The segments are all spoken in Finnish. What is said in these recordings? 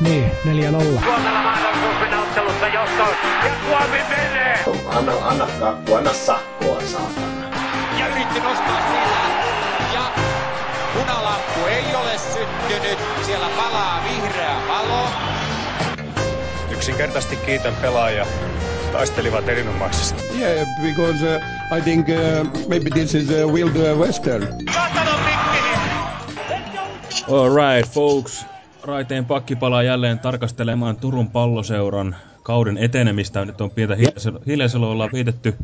Niin, 4-0. Suomella mennä ottelussa johtoon. Ja Suomi menee! Anna, anna kakku, anna sakkoa, saatana. Ja yritti nostaa sillä. Ja punalamppu ei ole syttynyt. Siellä palaa vihreä valo. Yksinkertaisesti kiitän pelaajia. Taistelivat erinomaisesti. Yeah, because uh, I think uh, maybe this is a Wild uh, Western. Alright, folks. Raiteen pakki palaa jälleen tarkastelemaan Turun palloseuran kauden etenemistä. Nyt on pientä hiljaisella ollaan viitetty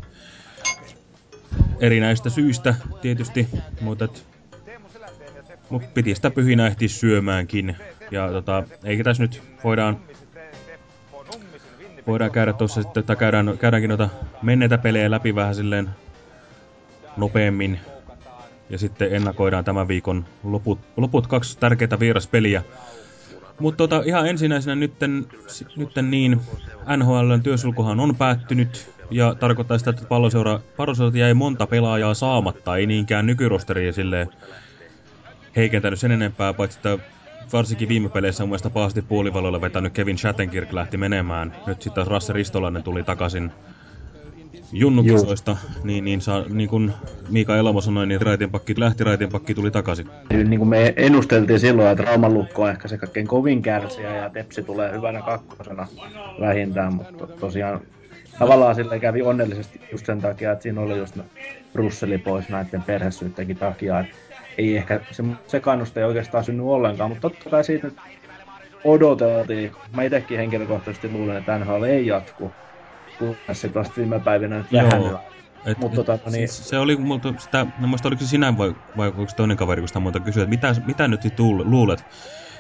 erinäistä syistä tietysti, mutta et, mut piti sitä pyhinä ehtiä syömäänkin. Ja tota, eikä tässä nyt voidaan voidaan käydä tuossa sitten, tai käydään, käydäänkin noita menneitä pelejä läpi vähän silleen nopeammin. Ja sitten ennakoidaan tämän viikon loput, loput kaksi tärkeitä vieraspeliä. Mutta tota, ihan ensinnäisenä nytten, nytten niin, NHLn työsulkuhan on päättynyt, ja tarkoittaa sitä, että palloseura, jäi monta pelaajaa saamatta, ei niinkään nykyrosteria silleen heikentänyt sen enempää, paitsi että varsinkin viime peleissä mun mielestä pahasti puolivaloilla vetänyt Kevin Shattenkirk lähti menemään. Nyt sitten taas Rasse Ristolainen tuli takaisin junnukisoista, niin, niin, saa, niin kuin Miika Elamo sanoi, niin raitinpakki lähti, raitinpakki tuli takaisin. Niin kuin me ennusteltiin silloin, että Raumanlukko on ehkä se kaikkein kovin kärsiä ja Tepsi tulee hyvänä kakkosena vähintään, mutta tosiaan tavallaan sille kävi onnellisesti just sen takia, että siinä oli just Brusseli pois näiden perhesyyttäkin takia, että ei ehkä se sekannusta ei oikeastaan synny ollenkaan, mutta totta kai siitä nyt odoteltiin. Mä itsekin henkilökohtaisesti luulen, että NHL ei jatku, se vasta viime päivinä vähän et, Mut, tota, no niin... siis se oli multa sitä, no muista oliko se sinä vai, vai onko se toinen kaveri, kun sitä muuta kysyä, että mitä, mitä nyt tuul, luulet,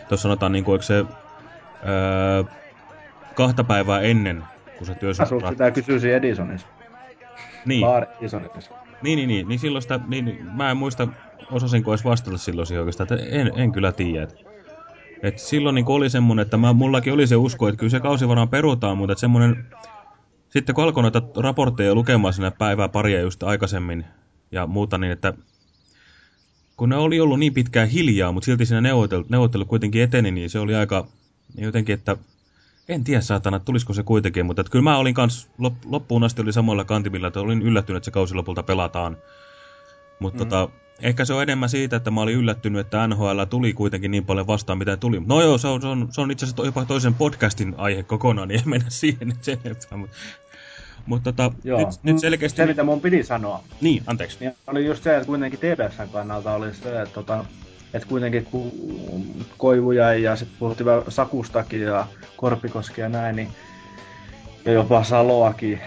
tuossa sanotaan, niin kuin, se öö, kahta päivää ennen, kun se työsuhde... Sulta pitää kysyä siinä Edisonissa. Niin. Bar Edisonissa. Niin, niin, niin, niin silloin sitä, niin, mä en muista, osasinko edes vastata silloin siihen oikeastaan, että en, en kyllä tiedä. Että, että silloin niin oli semmoinen, että mä, mullakin oli se usko, että kyllä se kausi varmaan perutaan, mutta semmoinen, sitten kun alkoi noita raportteja lukemaan sinne päivää paria just aikaisemmin ja muuta, niin että kun ne oli ollut niin pitkään hiljaa, mutta silti siinä neuvottelu, neuvottelu kuitenkin eteni, niin se oli aika jotenkin, että en tiedä saatana, tulisiko se kuitenkin, mutta että kyllä mä olin kans loppuun asti oli samoilla kantimilla, että olin yllättynyt, että se kausi lopulta pelataan. Mutta mm. tota, ehkä se on enemmän siitä, että mä olin yllättynyt, että NHL tuli kuitenkin niin paljon vastaan, mitä tuli. No joo, se on, se on, se on itse asiassa jopa toisen podcastin aihe kokonaan, niin ei mennä siihen sen enempää. Mutta mutta tota, Joo. nyt, nyt selkeästi... Se, mitä mun piti sanoa. Niin, anteeksi. Niin oli just se, että kuitenkin TPSn kannalta oli se, että, tota, että kuitenkin kun Koivu jäi ja sitten puhuttiin Sakustakin ja Korpikoski ja näin, niin ja jopa Saloakin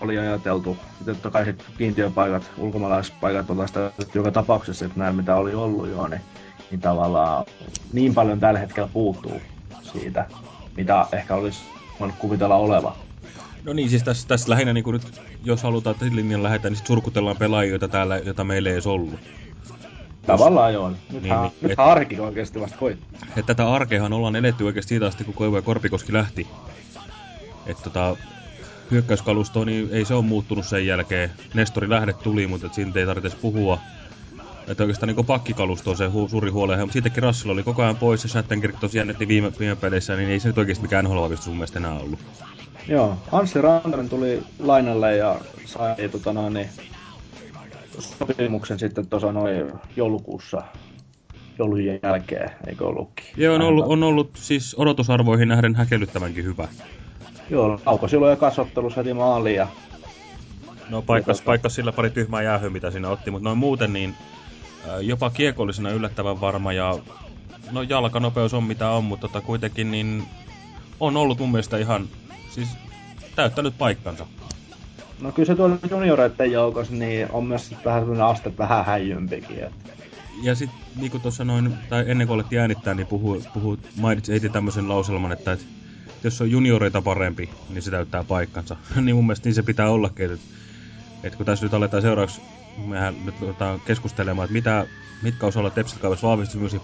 oli ajateltu. Totta kai sitten kiintiöpaikat, ulkomaalaispaikat on sitä joka tapauksessa, että näin mitä oli ollut jo, niin, niin tavallaan niin paljon tällä hetkellä puuttuu siitä, mitä ehkä olisi voinut kuvitella oleva. No niin, siis tässä, tässä lähinnä niin nyt, jos halutaan että linjan lähetään, niin surkutellaan pelaajia, täällä, joita meillä ei edes ollut. Tavallaan joo. Nythän, niin, niin, nythän et, arki oikeasti vasta koittaa. Että tätä arkeahan ollaan eletty oikeasti siitä asti, kun Koivu ja Korpikoski lähti. Että tota, hyökkäyskalusto, niin ei se ole muuttunut sen jälkeen. Nestori lähde tuli, mutta siitä ei tarvitse puhua. Että oikeastaan niin pakkikalusto on se hu suuri huole. Mutta siitäkin Russell oli koko ajan pois ja Shattenkirk tosiaan jännätti viime, viime peleissä, niin ei se nyt oikeasti mikään nhl sun mielestä enää ollut. Joo, Anssi Rantanen tuli lainalle ja sai tota noin, niin, sopimuksen sitten tuossa noin joulukuussa joulujen jälkeen, eikö ollutkin? Joo, on ollut, on ollut siis odotusarvoihin nähden häkellyttävänkin hyvä. Joo, auko silloin jo kasvottelussa heti maaliin ja... No paikkas, paikkas sillä pari tyhmää jäähyä, mitä siinä otti, mutta noin muuten niin jopa kiekollisena yllättävän varma ja no jalkanopeus on mitä on, mutta tota kuitenkin niin on ollut mun mielestä ihan siis täyttänyt paikkansa. No kyllä se tuolla junioreiden joukossa niin on myös vähän sellainen aste vähän häijympikin. Että... Ja sitten niin kuin tuossa noin, tai ennen kuin alettiin äänittää, niin puhu, puhu mainitsi heti tämmöisen lauselman, että, että jos on junioreita parempi, niin se täyttää paikkansa. niin mun mielestä niin se pitää ollakin, että, että kun tässä nyt aletaan seuraavaksi mehän nyt otetaan keskustelemaan, että mitä, mitkä osa olla Tepsit kaudessa vahvistumisia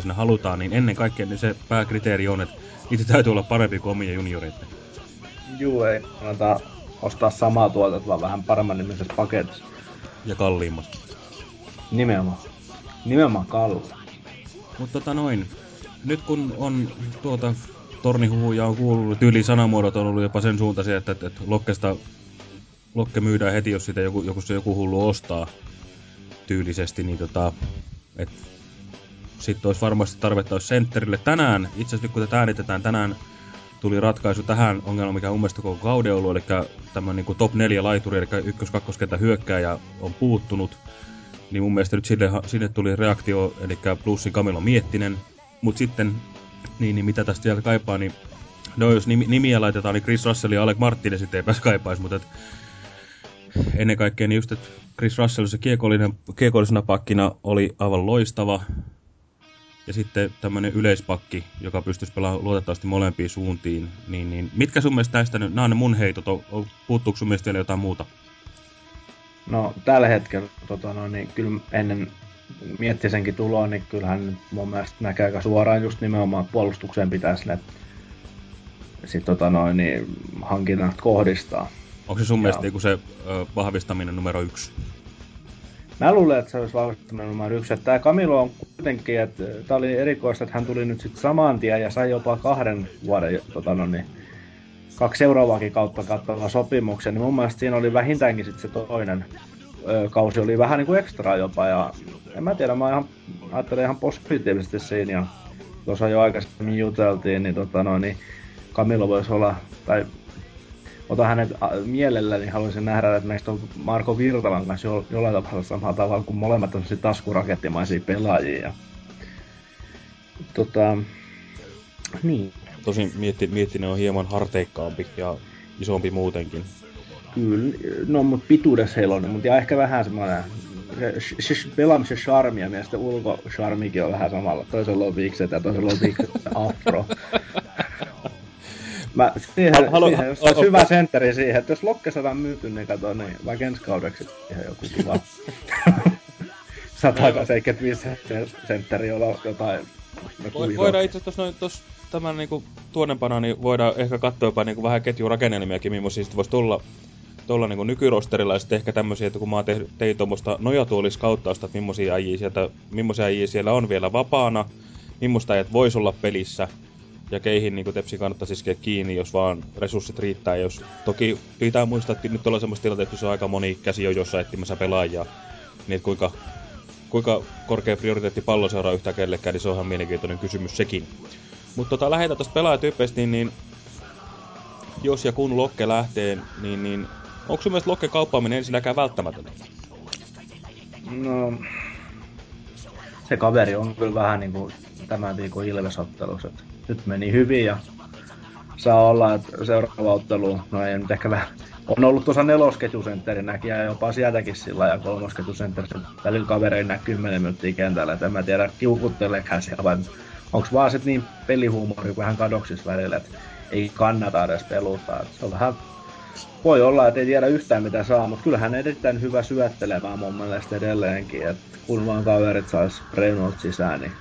sinne halutaan, niin ennen kaikkea niin se pääkriteeri on, että niitä täytyy olla parempi kuin omia junioreita. Juu, ei kannata ostaa samaa tuotetta, vaan vähän paremman nimisessä paketissa. Ja kalliimmassa. Nimenomaan. Nimenomaan kalli. Mutta tota noin. nyt kun on tuota tornihuhuja on kuullut, tyyli sanamuodot on ollut jopa sen suuntaisia, että, että, että Lokkesta Lokke myydään heti, jos sitä joku, joku, joku hullu ostaa tyylisesti, niin tota, et sitten olisi varmasti tarvetta olisi sentterille. Tänään, itse asiassa kun tätä äänitetään, tänään tuli ratkaisu tähän ongelmaan, mikä on mun koko kauden ollut, eli tämmöinen niin top 4 laituri, eli ykkös kakkoskentä hyökkääjä on puuttunut. Niin mun mielestä nyt sinne, sinne tuli reaktio, eli plussin Camilo Miettinen. Mutta sitten, niin, niin mitä tästä vielä kaipaa, niin no jos nimiä laitetaan, niin Chris Russell ja Alec Martinez sitten eipä kaipaisi, mutta et, ennen kaikkea niin just, että Chris Russell se kiekollisena pakkina oli aivan loistava. Ja sitten tämmöinen yleispakki, joka pystyisi pelaamaan luotettavasti molempiin suuntiin. Niin, niin mitkä sun mielestä näistä, nämä on ne mun heitot, puuttuuko sun mielestä vielä jotain muuta? No tällä hetkellä tota, no, niin kyllä ennen miettisenkin tuloa, niin kyllähän mun mielestä näkee aika suoraan just nimenomaan puolustukseen pitäisi ne sit, tota, noin, niin, hankinnat kohdistaa. Onko se sun ja... mielestä niin se ö, vahvistaminen numero yksi? Mä luulen, että se olisi vahvistaminen numero yksi. Tämä Camilo on kuitenkin, että tämä oli erikoista, että hän tuli nyt sitten saman tien ja sai jopa kahden vuoden, tota, no niin, kaksi seuraavaakin kautta kattavaa sopimuksen, niin mun mielestä siinä oli vähintäänkin sitten se toinen ö, kausi oli vähän niin kuin ekstra jopa, ja en mä tiedä, mä ihan, ajattelin ihan positiivisesti siinä, ja tuossa jo aikaisemmin juteltiin, niin, tota, no, niin Camilo voisi olla, tai otan hänet mielelläni, niin haluaisin nähdä, että meistä on Marko Virtalan kanssa jo, jollain tavalla samalla tavalla, kuin molemmat on taskurakettimaisia pelaajia. Tota, niin. Tosin mietti, miettinen on hieman harteikkaampi ja isompi muutenkin. Kyllä, no mutta pituudessa heillä mutta ja ehkä vähän semmoinen se, se, pelaamisen charmi ja mielestäni ulkocharmikin on vähän samalla. Toisella on viikset ja toisella on viikset afro. Mä, siihen, Halu, siihen jos olisi hyvä sentteri siihen, että jos Lokke saadaan myyty, niin kato, niin vaikka ensi kaudeksi siihen joku kiva. 175 sentteri olla jotain Vo, voidaan itse asiassa noin tuossa tämän niinku tuonnepana, niin voidaan ehkä katsoa jopa niinku vähän ketjun rakennelmiakin, millaisia sitten voisi tulla tuolla niinku nykyrosterilla ja sitten ehkä tämmöisiä, että kun mä tein, tein tuommoista nojatuoliskauttausta, että millaisia äijiä, sieltä, millaisia äijiä siellä on vielä vapaana, millaista äijät voisi olla pelissä, ja keihin niin Tepsi kannattaisi iskeä kiinni, jos vaan resurssit riittää. Jos, toki pitää muistaa, että nyt ollaan semmoista tilanteessa, on aika moni käsi on jossain etsimässä pelaajaa. Niin kuinka, kuinka korkea prioriteetti pallo seuraa yhtä kellekään, niin se onhan mielenkiintoinen kysymys sekin. Mutta tota, lähdetään tuosta pelaajatyypeistä, niin, niin jos ja kun Lokke lähtee, niin, niin onko sun mielestä Lokke kauppaaminen ensinnäkään välttämätöntä? No, se kaveri on kyllä vähän niin kuin tämän viikon Ilvesottelussa. Nyt meni hyvin ja saa olla, että seuraava ottelu, no ei nyt ehkä vähän, on ollut tuossa nelosketjusentterin ja jopa sieltäkin sillä ja kolmosketjusentterin välillä kaverein näkyy 10 minuuttia kentällä, että en mä tiedä kiukutteleekään siellä vai onko vaan sit niin pelihuumori vähän kadoksissa välillä, että ei kannata edes peluttaa. Se on vähän voi olla, että ei tiedä yhtään mitä saa, mutta kyllähän erittäin hyvä syöttelemään mun mielestä edelleenkin. Että kun vaan kaverit sais Reynolds sisään, niin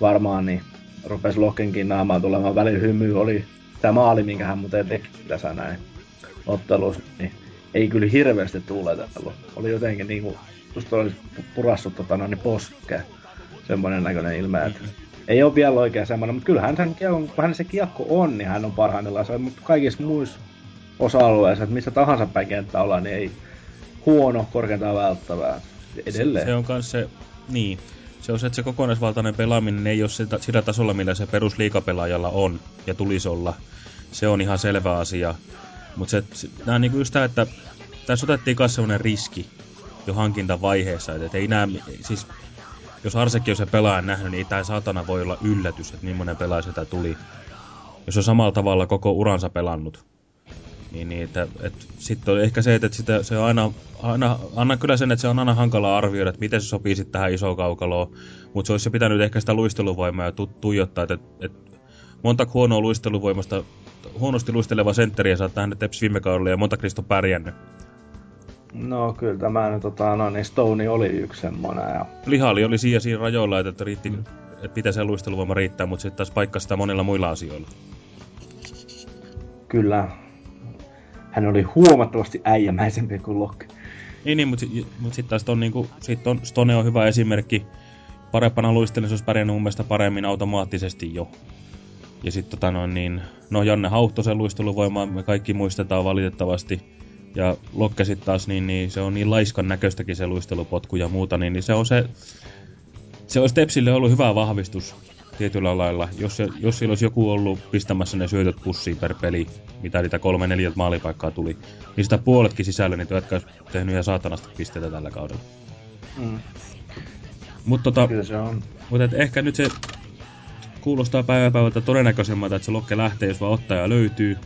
varmaan niin rupesi Lokenkin naamaan tulemaan välillä hymy. Oli tämä maali, minkä hän muuten teki tässä näin ottelussa, niin ei kyllä hirveästi tuuletellut. Oli jotenkin niinku, just olisi purassut tota, niin poskeen. Semmoinen näköinen ilme, että ei ole vielä oikein semmoinen, mutta kyllähän sen, kun hän se kiekko on, niin hän on parhaimmillaan. Mutta kaikissa muissa osa-alueissa, että missä tahansa päin kenttä ollaan, niin ei huono, korkeintaan välttävää. Edelleen. Se, se on myös se, niin, se on se, että se kokonaisvaltainen pelaaminen ei ole sitä, sillä tasolla, millä se perusliikapelaajalla on ja tulisi olla. Se on ihan selvä asia. Mutta se, se, on niinku just tämä, että tässä otettiin myös sellainen riski jo hankintavaiheessa, että ei nämä, siis jos Arsekki on se pelaajan nähnyt, niin tämä saatana voi olla yllätys, että millainen pelaaja sitä tuli. Jos on samalla tavalla koko uransa pelannut. Niin, niin että, että sitten on ehkä se, että sitä, se on aina, aina, anna kyllä sen, että se on aina hankala arvioida, että miten se sopii sitten tähän isoon kaukaloon. Mutta se olisi pitänyt ehkä sitä luisteluvoimaa ja tu, tuijottaa, että, että monta huonoa luisteluvoimasta, huonosti luisteleva sentteri saa tähän Teps viime kaudella ja monta Kristo pärjännyt. No kyllä tämä tota, no, niin Stone oli yksi semmoinen. Ja... Lihali oli siinä, siinä rajoilla, että, riitti, mm. että pitää se luisteluvoima riittää, mutta sitten taas paikka sitä monilla muilla asioilla. Kyllä, hän oli huomattavasti äijämäisempi kuin Locke. Niin, niin mutta, mutta sitten taas on, niinku, sit on, Stone on hyvä esimerkki, parempana luistelijana se olisi pärjännyt mun mielestä paremmin automaattisesti jo. Ja sitten tota noin niin, no Janne Hauhtosen luisteluvoimaa me kaikki muistetaan valitettavasti. Ja Lokke sitten taas, niin, niin, se on niin laiskan näköistäkin se luistelupotku ja muuta, niin, niin se on se... Se olisi Tepsille ollut hyvä vahvistus tietyllä lailla. Jos, se, jos sillä olisi joku ollut pistämässä ne syötöt pussiin per peli, mitä niitä kolme neljä maalipaikkaa tuli, niin sitä puoletkin sisällä jotka olisi tehnyt ihan saatanasta pisteitä tällä kaudella. Mm. Mutta tota, Kyllä se on. mut et ehkä nyt se kuulostaa päiväpäivältä todennäköisemmalta, että se lokke lähtee, jos vaan ottaja löytyy.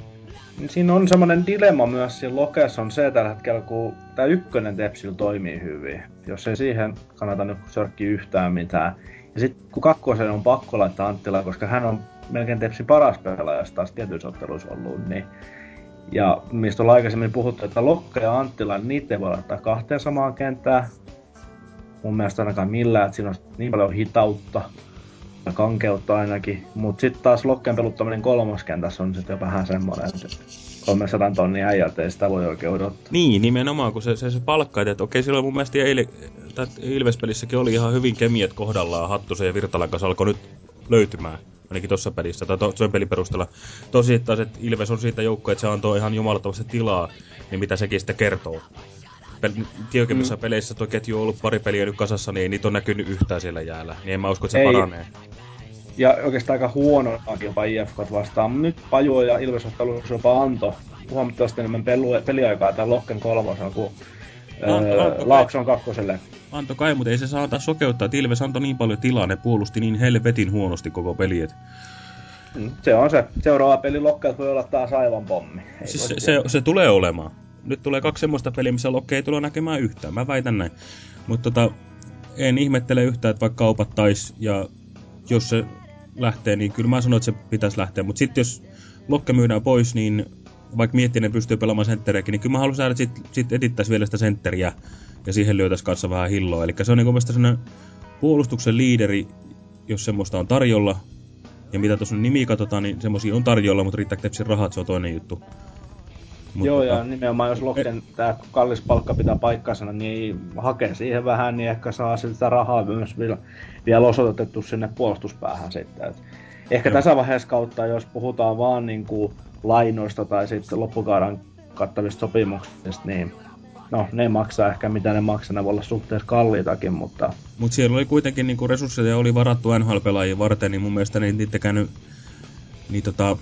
Niin Siinä on semmoinen dilemma myös siinä Lokessa on se tällä hetkellä, kun tämä ykkönen Tepsil toimii hyvin. Jos ei siihen kannata nyt sörkkiä yhtään mitään. Ja sitten kun kakkosen on pakko laittaa Anttila, koska hän on melkein Tepsin paras pelaaja taas tietyissä otteluissa ollut, niin ja mistä on aikaisemmin puhuttu, että Lokka ja Anttila, niitä ei voi laittaa kahteen samaan kenttään. Mun mielestä ainakaan millään, että siinä on niin paljon hitautta kankeutta ainakin. Mutta sitten taas Lokken peluttaminen kolmoskentässä on sitten jo vähän semmoinen, että 300 tonnia äijältä ei sitä voi oikein odottaa. Niin, nimenomaan, kun se, se, se palkka, että okei, silloin mun mielestä Ilves-pelissäkin oli ihan hyvin kemiat kohdallaan Hattusen ja Virtalan kanssa alkoi nyt löytymään. Ainakin tuossa pelissä, tai to, sen pelin perusteella. Tosi taas, että Ilves on siitä joukko, että se antoi ihan jumalattomasti tilaa, niin mitä sekin sitten kertoo. Pel tiukemmissa mm. peleissä tuo ketju on ollut pari peliä nyt kasassa, niin ei niitä on näkynyt yhtään siellä jäällä. Niin en mä usko, että se Ei. paranee. Ja oikeastaan aika huonoakin jopa IFK vastaan. Nyt Paju ja Ilves ottelussa jopa antoi huomattavasti enemmän pelu, peliaikaa tämän Lokken kolmosen kuin Anto- öö, anto- Laakson kakkoselle. Antoi kai, mutta ei se saa antaa sokeuttaa, että Ilves antoi niin paljon tilaa, ne puolusti niin helvetin huonosti koko peli, että Mm, Se on se. Seuraava peli Lokkeelta voi olla taas aivan pommi. Ei Siis se, se, tietää. se tulee olemaan. Nyt tulee kaksi semmoista peliä, missä Lokke ei tule näkemään yhtään. Mä väitän näin. Mutta tota, en ihmettele yhtään, että vaikka kaupattais ja jos se lähtee, niin kyllä mä sanon, että se pitäisi lähteä. Mutta sitten jos Lokke myydään pois, niin vaikka Miettinen pystyy pelaamaan sentteriäkin, niin kyllä mä haluaisin että sit, sit etittäisi vielä sitä sentteriä ja siihen lyötäisi kanssa vähän hilloa. Eli se on niin mielestäni sellainen puolustuksen liideri, jos semmoista on tarjolla. Ja mitä tuossa nimi katsotaan, niin semmoisia on tarjolla, mutta riittääkö rahat, se on toinen juttu. Mut Joo, tota- ja nimenomaan jos Lokken tää kallis palkka pitää paikkansa, niin hakee siihen vähän, niin ehkä saa sitä rahaa myös vielä, vielä osoitettu sinne puolustuspäähän sitten. Et ehkä Joo. tässä vaiheessa kautta, jos puhutaan vaan niin kuin lainoista tai sitten loppukauden kattavista sopimuksista, niin no, ne maksaa ehkä mitä ne maksaa, ne voi olla suhteessa kalliitakin, mutta Mutta siellä oli kuitenkin niinku resursseja oli varattu NHL-pelaajia varten, niin mun mielestä niin niitäkään nyt, niin tota,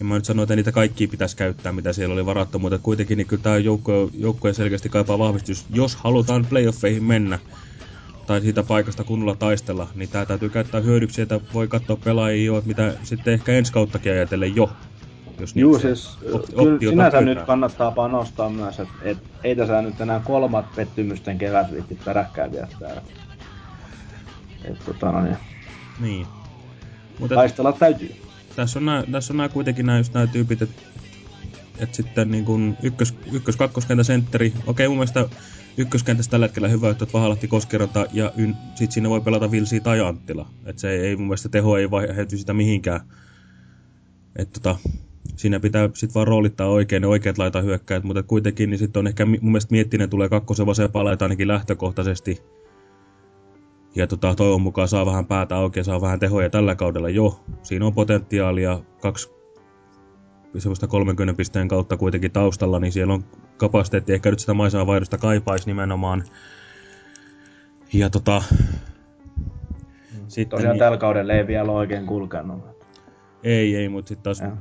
en mä nyt sano, että niitä kaikkia pitäisi käyttää, mitä siellä oli varattu, mutta kuitenkin niin kyllä tämä joukko, joukkojen selkeästi kaipaa vahvistus. Jos halutaan playoffeihin mennä, tai siitä paikasta kunnolla taistella, niin tämä täytyy käyttää hyödyksi, että voi katsoa pelaajia jo, mitä sitten ehkä ensi kauttakin ajatellen jo. Jos Juu, se siis opti- kyllä sinänsä pyytää. nyt kannattaa panostaa myös, että et, ei tässä nyt enää kolmat pettymysten kevät viitti peräkkäin viettää. Et, et, tota, no, niin, Niin. Mutta taistella täytyy. Tässä on nää, tässä on nää kuitenkin nämä just nää tyypit, että et sitten niin kun ykkös, ykkös kakkoskentä sentteri. Okei, mun mielestä ykköskentässä tällä hetkellä hyvä, että Vahalahti Koskeranta ja yn, sit siinä voi pelata Vilsi tai Anttila. Et se ei, mun mielestä teho ei vaihdu sitä mihinkään. Et tota, siinä pitää sitten vaan roolittaa oikein ne oikeat laita hyökkäät, mutta kuitenkin niin sitten on ehkä mun mielestä Miettinen tulee kakkosen vasen laita ainakin lähtökohtaisesti. Ja tota, toivon mukaan saa vähän päätä auki ja saa vähän tehoja tällä kaudella jo. Siinä on potentiaalia, kaksi semmoista 30 pisteen kautta kuitenkin taustalla, niin siellä on kapasiteetti. Ehkä nyt sitä maisemavaihdosta kaipaisi nimenomaan. Ja tota... Sitten, Tosiaan niin, tällä kaudella ei vielä oikein kulkenut. ei, ei, mutta sitten taas... Ja,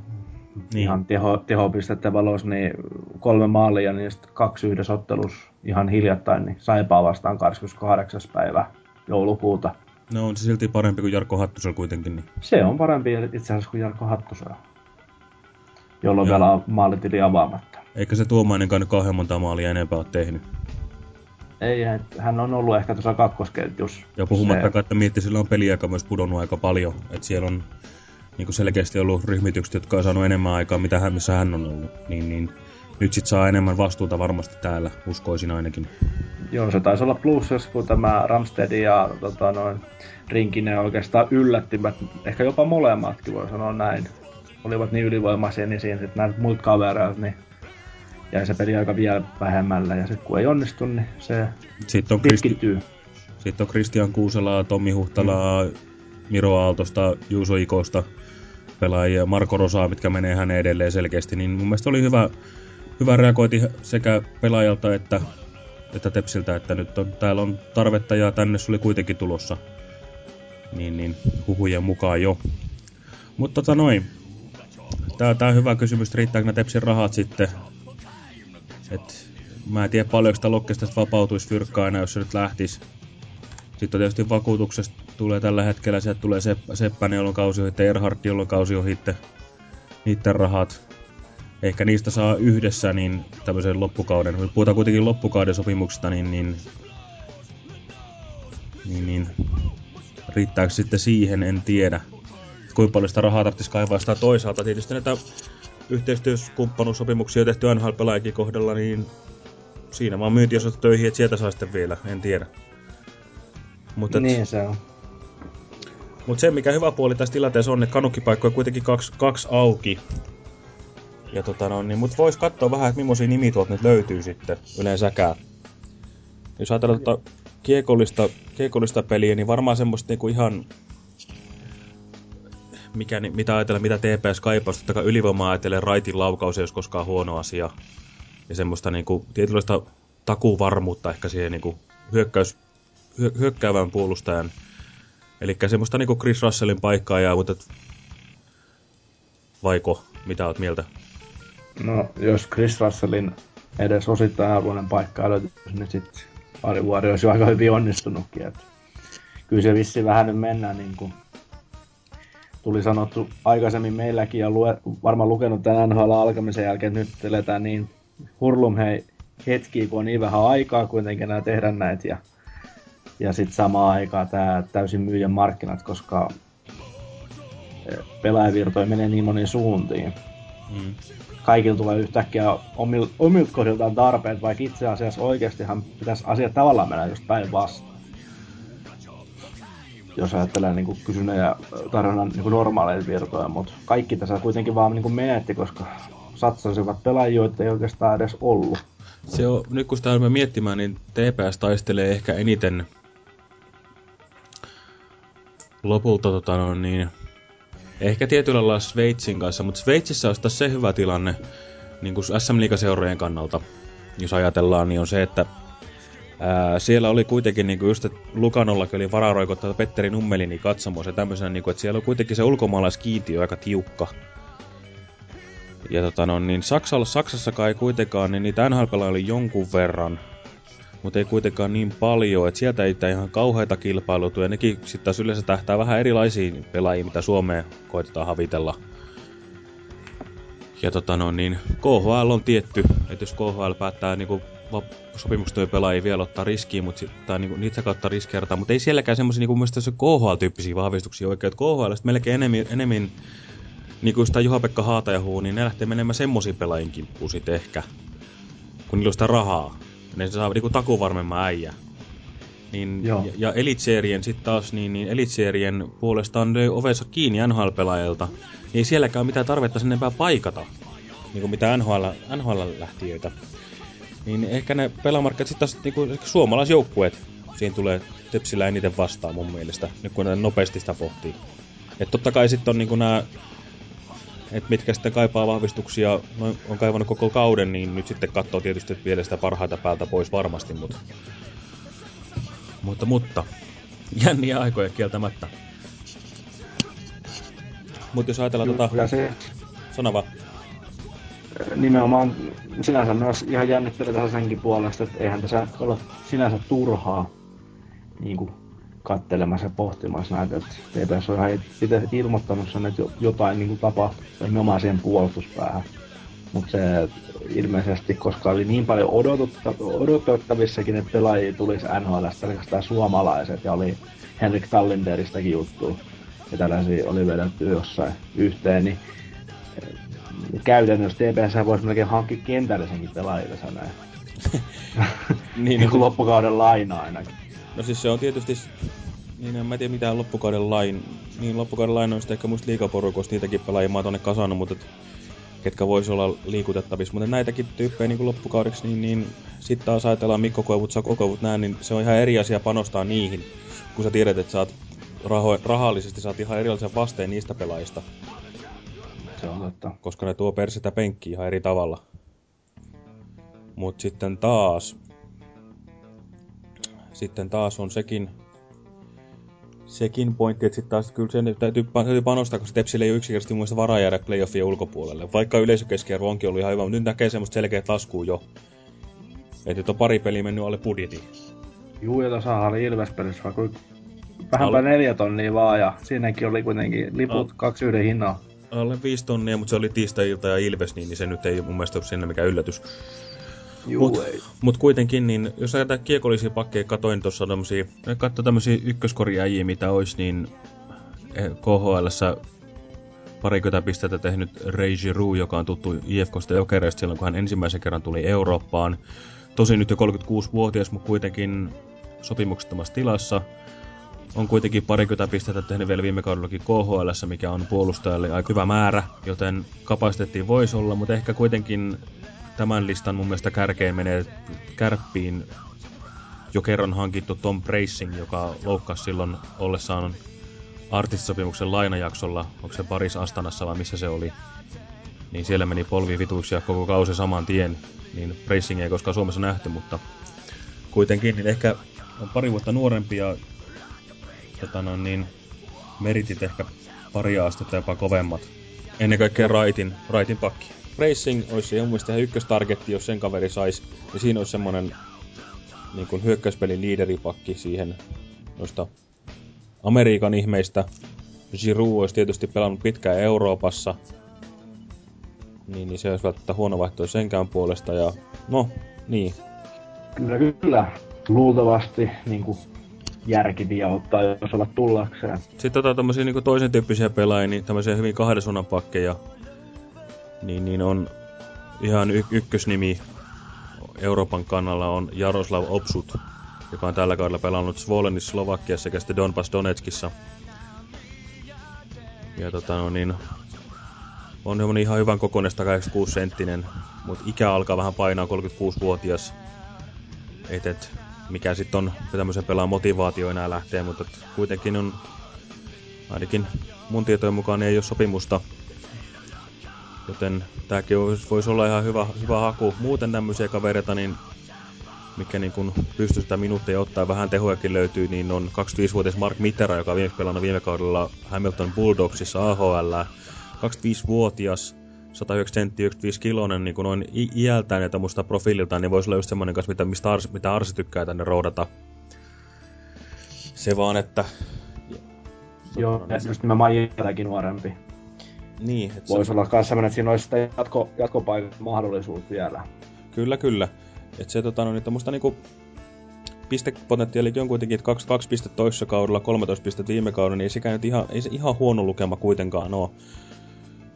Niin, Ihan teho, tehopistettä valos, niin kolme maalia, niin sitten kaksi yhdessä ottelussa ihan hiljattain, niin Saipaa vastaan 28. päivä joulukuuta. no on se silti parempi kuin Jarkko Hattusella kuitenkin. Niin. Se on parempi itse asiassa kuin Jarkko Hattusella, jolloin Joo. vielä on maalitili avaamatta. Eikä se Tuomainenkaan nyt kauhean monta maalia enempää ole tehnyt. Ei, hän on ollut ehkä tuossa kakkosketjussa. Ja puhumattakaan, että mietti, sillä on peliaika myös pudonnut aika paljon. Että siellä on niin selkeästi ollut ryhmitykset, jotka on saanut enemmän aikaa, mitä hän, missä hän on ollut. Niin, niin nyt sit saa enemmän vastuuta varmasti täällä, uskoisin ainakin. Joo, se taisi olla plussas, kun tämä Ramstead ja tota, noin, Rinkinen oikeastaan yllättivät, ehkä jopa molemmatkin voi sanoa näin. Olivat niin ylivoimaisia, niin siinä sitten näitä muut kavereet, niin jäi se peli aika vielä vähemmällä. Ja sitten kun ei onnistu, niin se Sitten on Kristi, pitkittyy. Sitten on Christian Kuuselaa, Tommi Huhtalaa, mm. Miro Aaltosta, Juuso Ikosta pelaajia, Marko Rosaa, mitkä menee hänen edelleen selkeästi, niin mun mielestä oli hyvä, hyvä reagointi sekä pelaajalta että, että Tepsiltä, että nyt on, täällä on tarvetta ja tänne se oli kuitenkin tulossa. Niin, niin huhujen mukaan jo. Mutta tota noin, tää, tää on hyvä kysymys, riittääkö ne Tepsin rahat sitten? Et, mä en tiedä paljonko sitä Lokkesta vapautuisi fyrkkaa enää, jos se nyt lähtisi. Sitten tietysti vakuutuksesta tulee tällä hetkellä, sieltä tulee Sepp, Seppänen, jolloin kausi ohitte, Erhard, jolloin kausi ohitte, niiden rahat. Ehkä niistä saa yhdessä niin tämmöisen loppukauden, puhutaan kuitenkin loppukauden sopimuksista, niin, niin, niin, niin riittääkö sitten siihen, en tiedä. Kuinka paljon sitä rahaa tarvitsisi kaivaa sitä toisaalta. Tietysti näitä yhteistyöskumppanuussopimuksia tehty nhl kohdalla, niin siinä vaan myyntiosat töihin, että sieltä saa sitten vielä, en tiedä. Mutta niin se on. Mutta se, mikä hyvä puoli tässä tilanteessa on, että kanukkipaikkoja kuitenkin kaksi, kaksi auki. Ja tota no, niin, mutta vois katsoa vähän, että millaisia nimi tuolta nyt löytyy sitten yleensäkään. Jos ajatellaan tota kiekollista, kiekollista peliä, niin varmaan semmoista niinku ihan... Mikä, mitä ajatella, mitä TPS kaipaa, totta kai ylivoimaa ajatellen raitin laukaus ei olisi koskaan huono asia. Ja semmoista niinku, tietynlaista takuvarmuutta ehkä siihen niinku, hyökkäys, hyö, hyökkäävän puolustajan Eli semmoista niinku Chris Russellin paikkaa jää, mutta. Vaiko? Mitä oot mieltä? No, jos Chris Russellin edes osittain arvoinen paikka löytyisi, niin sitten pari vuoria olisi aika hyvin onnistunutkin. Et kyllä se vissi vähän nyt mennään niin kuin tuli sanottu aikaisemmin meilläkin ja lue, varmaan lukenut tämän NHL alkamisen jälkeen, että nyt eletään niin hurlum hei hetki, kun on niin vähän aikaa kuitenkin enää tehdä näitä ja ja sitten samaan aikaan tämä täysin myyjän markkinat, koska e, pelaajavirtoja menee niin moniin suuntiin. Mm. Kaikilla tulee yhtäkkiä omil, omilta kohdiltaan tarpeet, vaikka itse asiassa oikeastihan pitäisi asiat tavallaan mennä just päinvastoin. Jos ajattelee niin kysynnän ja tarjonnan niin normaaleita virtoja, mutta kaikki tässä kuitenkin vaan niin menetti, koska satsasivat pelaajia, joita ei oikeastaan edes ollut. Se on, nyt kun sitä miettimään, niin TPS taistelee ehkä eniten lopulta tota, no, niin, ehkä tietyllä lailla Sveitsin kanssa, mutta Sveitsissä olisi taas se hyvä tilanne niin kuin SM Liigaseurojen kannalta, jos ajatellaan, niin on se, että ää, siellä oli kuitenkin niin kuin just, että Lukanollakin oli vararoikottaa Petteri Nummelini katsomossa ja tämmöisenä, niin kuin, että siellä oli kuitenkin se ulkomaalaiskiintiö aika tiukka. Ja tota no, niin Saksalla, Saksassakaan ei kuitenkaan, niin niitä nhl oli jonkun verran, mutta ei kuitenkaan niin paljon, että sieltä ei ihan kauheita kilpailutuja. Nekin sitten taas yleensä tähtää vähän erilaisiin pelaajiin, mitä Suomeen koitetaan havitella. Ja tota no niin, KHL on tietty, että jos KHL päättää niinku sopimustyön pelaajia vielä ottaa riskiä, mutta tai niinku, niitä kautta riskeerata, mutta ei sielläkään semmoisia niinku se KHL-tyyppisiä vahvistuksia oikein, että KHL melkein enemmän, enemmän kuin sitä Juha-Pekka Haatajahuu, niin ne lähtee menemään semmoisiin pelaajien kimppuun ehkä, kun niillä on sitä rahaa niin se saa niinku takuvarmemman äijä. Niin, Joo. ja, ja Elitserien sitten taas, niin, niin Elitserien puolestaan löi ovensa kiinni NHL-pelaajilta. Niin ei sielläkään mitään tarvetta sen enempää paikata, niin kuin mitä NHL, NHL-lähtiöitä. Niin ehkä ne pelamarkkat sitten taas niin kuin suomalaisjoukkueet siinä tulee Tepsillä eniten vastaan mun mielestä, nyt kun ne nopeasti sitä pohtii. Että totta kai sitten on niinku nämä et mitkä sitten kaipaa vahvistuksia, no, on kaivannut koko kauden, niin nyt sitten katsoo tietysti vielä sitä parhaita päältä pois varmasti, mutta... Mutta, mutta, jänniä aikoja kieltämättä. Mutta jos ajatellaan Kyllä, tota... Se... Sano vaan. Nimenomaan sinänsä myös ihan jännittelen tässä senkin puolesta, että eihän tässä ole sinänsä turhaa niin kuin kattelemassa ja pohtimassa näitä, että TPS on ihan itse ilmoittanut sen, että jotain niin kuin tapahtui nimenomaan siihen puolustuspäähän. Mutta se ilmeisesti, koska oli niin paljon odotettavissakin, että pelaajia tulisi NHL pelkästään suomalaiset ja oli Henrik Tallinderistäkin juttu ja tällaisia oli vedetty jossain yhteen, niin eh, käytännössä TPS voisi melkein hankkia kentällisenkin pelaajille näin. niin, niin kuin loppukauden laina ainakin. No siis se on tietysti, niin en mä tiedä mitään loppukauden lain, niin loppukauden lain on sitten ehkä muista liikaporukoista niitäkin pelaajia mä oon tonne kasannut, mutta et, ketkä voisi olla liikutettavissa. Mutta näitäkin tyyppejä niin loppukaudeksi, niin, niin sitten taas ajatellaan Mikko Koivut, Sako Koivut, näin, niin se on ihan eri asia panostaa niihin, kun sä tiedät, että saat raho, rahallisesti saat ihan erilaisen vasteen niistä pelaajista. Se on totta. Koska ne tuo persettä penkkiä ihan eri tavalla. Mut sitten taas... Sitten taas on sekin sekin pointti, että sitten taas kyllä sen täytyy, täytyy panostaa, koska Tepsillä ei ole yksinkertaisesti muista varaa jäädä playoffien ulkopuolelle. Vaikka yleisökeskiarvo onkin ollut ihan hyvä, mutta nyt näkee semmoista selkeät laskua jo. Että nyt on pari peliä mennyt alle budjetin. Juu, ja tuossa oli Ilves-pelissä vaikka vähänpä neljä tonnia vaan, ja siinäkin oli kuitenkin liput Al... kaksi yhden hinnalla. Alle viisi tonnia, mutta se oli tiistai-ilta ja Ilves, niin, niin se nyt ei mun mielestä ole sinne mikään yllätys. Juu, mut, kuitenkin, niin jos ajatellaan kiekollisia pakkeja, katoin tuossa tämmösiä, katso tämmösiä ykköskoriäjiä, mitä olisi, niin eh, KHL parikymmentä pistettä tehnyt Ray Giroux, joka on tuttu IFKsta jokereista silloin, kun hän ensimmäisen kerran tuli Eurooppaan. Tosin nyt jo 36-vuotias, mutta kuitenkin sopimuksettomassa tilassa. On kuitenkin parikymmentä pistettä tehnyt vielä viime kaudellakin KHL, mikä on puolustajalle aika hyvä määrä, joten kapasiteettiin voisi olla, mutta ehkä kuitenkin tämän listan mun mielestä kärkeen menee kärppiin. Jo kerran hankittu Tom Bracing, joka loukkasi silloin ollessaan artistisopimuksen lainajaksolla, onko se Paris Astanassa vai missä se oli, niin siellä meni polvivituuksia koko kausi saman tien, niin Bracing ei koskaan Suomessa nähty, mutta kuitenkin niin ehkä on pari vuotta nuorempi ja tota no, niin, meritit ehkä pari astetta jopa kovemmat. Ennen kaikkea Raitin, Raitin pakki. Racing olisi ihan mielestä ihan ykköstargetti, jos sen kaveri saisi. Ja siinä olisi semmonen niin kuin hyökkäyspelin liideripakki siihen noista Amerikan ihmeistä. Giroud olisi tietysti pelannut pitkään Euroopassa. Niin, niin se olisi välttämättä huono vaihtoehto senkään puolesta. Ja no, niin. Kyllä, kyllä. Luultavasti niin kuin järkiviä ottaa, jos olla tullakseen. Sitten otetaan tämmöisiä niin toisen tyyppisiä pelaajia, niin tämmöisiä hyvin kahden suunnan pakkeja niin, niin on ihan y- ykkösnimi Euroopan kannalla on Jaroslav Opsut, joka on tällä kaudella pelannut Svolenissa Slovakiassa sekä sitten Donbass Donetskissa. Ja tota no niin, on ihan hyvän kokoinen 86 senttinen, mutta ikä alkaa vähän painaa 36-vuotias. Et, et, mikä sitten on tämmöisen pelaan motivaatio enää lähtee, mutta kuitenkin on ainakin mun tietojen mukaan ei ole sopimusta Joten tääkin voisi olla ihan hyvä, hyvä haku. Muuten tämmöisiä kavereita, niin mikä niin kun pystyy sitä minuutteja ottaa, vähän tehojakin löytyy, niin on 25-vuotias Mark Mitera, joka on viime pelannut viime kaudella Hamilton Bulldogsissa AHL. 25-vuotias, 109 senttiä, 95 kilonen, niin kun on iältään ja tämmöistä profiililtaan, niin voisi olla just semmoinen kanssa, mitä, mistä Arsi, mitä Arsi tykkää tänne roudata. Se vaan, että... Joo, ja just nimenomaan iältäkin nuorempi. Niin. Että Voisi se... olla myös sellainen, että siinä olisi sitä jatko, jatkopaikan mahdollisuus vielä. Kyllä, kyllä. Että se tota, no, niin tämmöistä niinku pistepotentiaalikin on kuitenkin, että 22 pistettä toisessa kaudella, 13 pistettä viime kaudella, niin ei, sekään nyt ihan, ei se ihan huono lukema kuitenkaan ole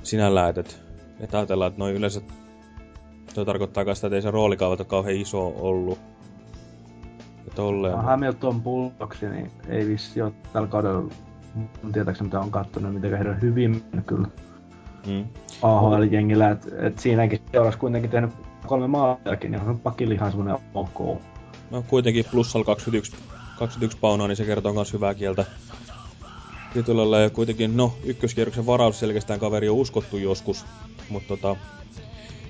sinällään, että, että ajatellaan, että noin yleensä Tuo tarkoittaa sitä, että ei se roolikaavat ole kauhean iso ollut. Ja tolleen. No, Hamilton Bulldogs, niin ei vissi ole tällä kaudella tietääkseni mitä on kattonut, miten heidän hyvin kyllä mm. AHL-jengillä, että et siinäkin seurasi kuitenkin tehnyt kolme maaliakin, niin on pakilihan semmoinen ok. No kuitenkin plussalla 21, 21 paunaa, niin se kertoo myös hyvää kieltä. Ja kuitenkin, no, ykköskierroksen varaus selkeästään kaveri on uskottu joskus, mutta tota,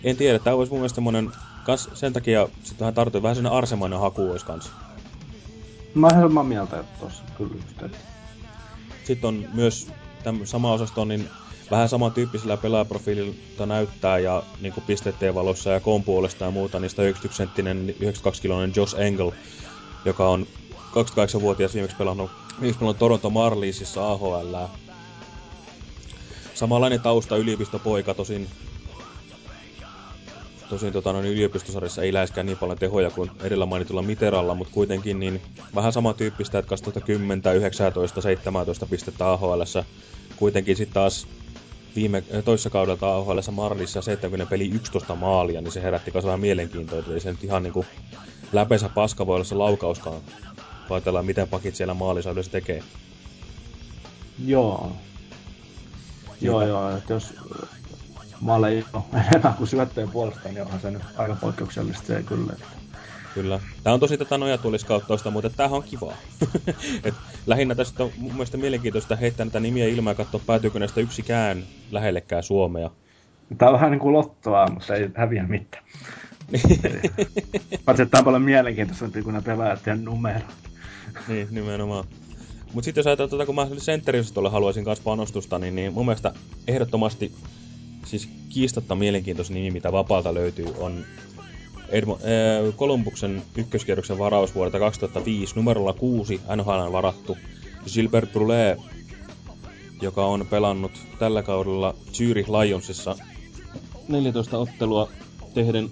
en tiedä, tää olisi mun mielestä semmonen, kans sen takia sit vähän tartui vähän sellainen arsemainen haku olisi kans. Mä oon samaa mieltä tossa kyllä just, että... Sitten on myös tämän sama osasto, niin vähän samantyyppisellä pelaajaprofiililta näyttää ja niin kuin pistetteen valossa ja koon puolesta ja muuta, niin 191-senttinen 92-kiloinen Josh Engel, joka on 28-vuotias viimeksi pelannut, viimeksi pelannut Toronto Marliesissa AHL. Samanlainen tausta yliopistopoika, tosin tosin tota, noin yliopistosarjassa ei läheskään niin paljon tehoja kuin edellä mainitulla Miteralla, mutta kuitenkin niin vähän samantyyppistä, että 2010, 19, 17 pistettä AHL. Kuitenkin sitten taas viime äh, toissa kaudelta AHL Marlissa 70 peli 11 maalia, niin se herätti myös vähän mielenkiintoa. Ei se nyt ihan niinku läpensä paska voi olla se laukauskaan. Ajatellaan, miten pakit siellä maalissa yleensä tekee. Joo. Joo, joo, että jos maaleja enemmän kuin syöttöjen puolesta, niin onhan se nyt aika poikkeuksellista se kyllä. Kyllä. Tämä on tosi tätä nojatuliskauttausta, mutta tämähän on kivaa. Et lähinnä tästä on mun mielestä mielenkiintoista heittää näitä nimiä ilmaa ja katsoa, päätyykö näistä yksikään lähellekään Suomea. Tämä on vähän niin kuin lottoa, mutta ei häviä mitään. Paitsi, että tämä on paljon mielenkiintoisempi kuin ne pelaajat ja numerot. niin, nimenomaan. Mutta sitten jos ajatellaan, tuota, kun mä sentteriosastolle haluaisin kanssa panostusta, niin, niin mun mielestä ehdottomasti siis kiistatta mielenkiintoisin nimi, mitä vapaalta löytyy, on Edmo, äh, Columbuksen ykköskierroksen varaus vuodelta 2005, numerolla 6 NHL varattu. Gilbert Brulé, joka on pelannut tällä kaudella Zürich Lionsissa 14 ottelua tehden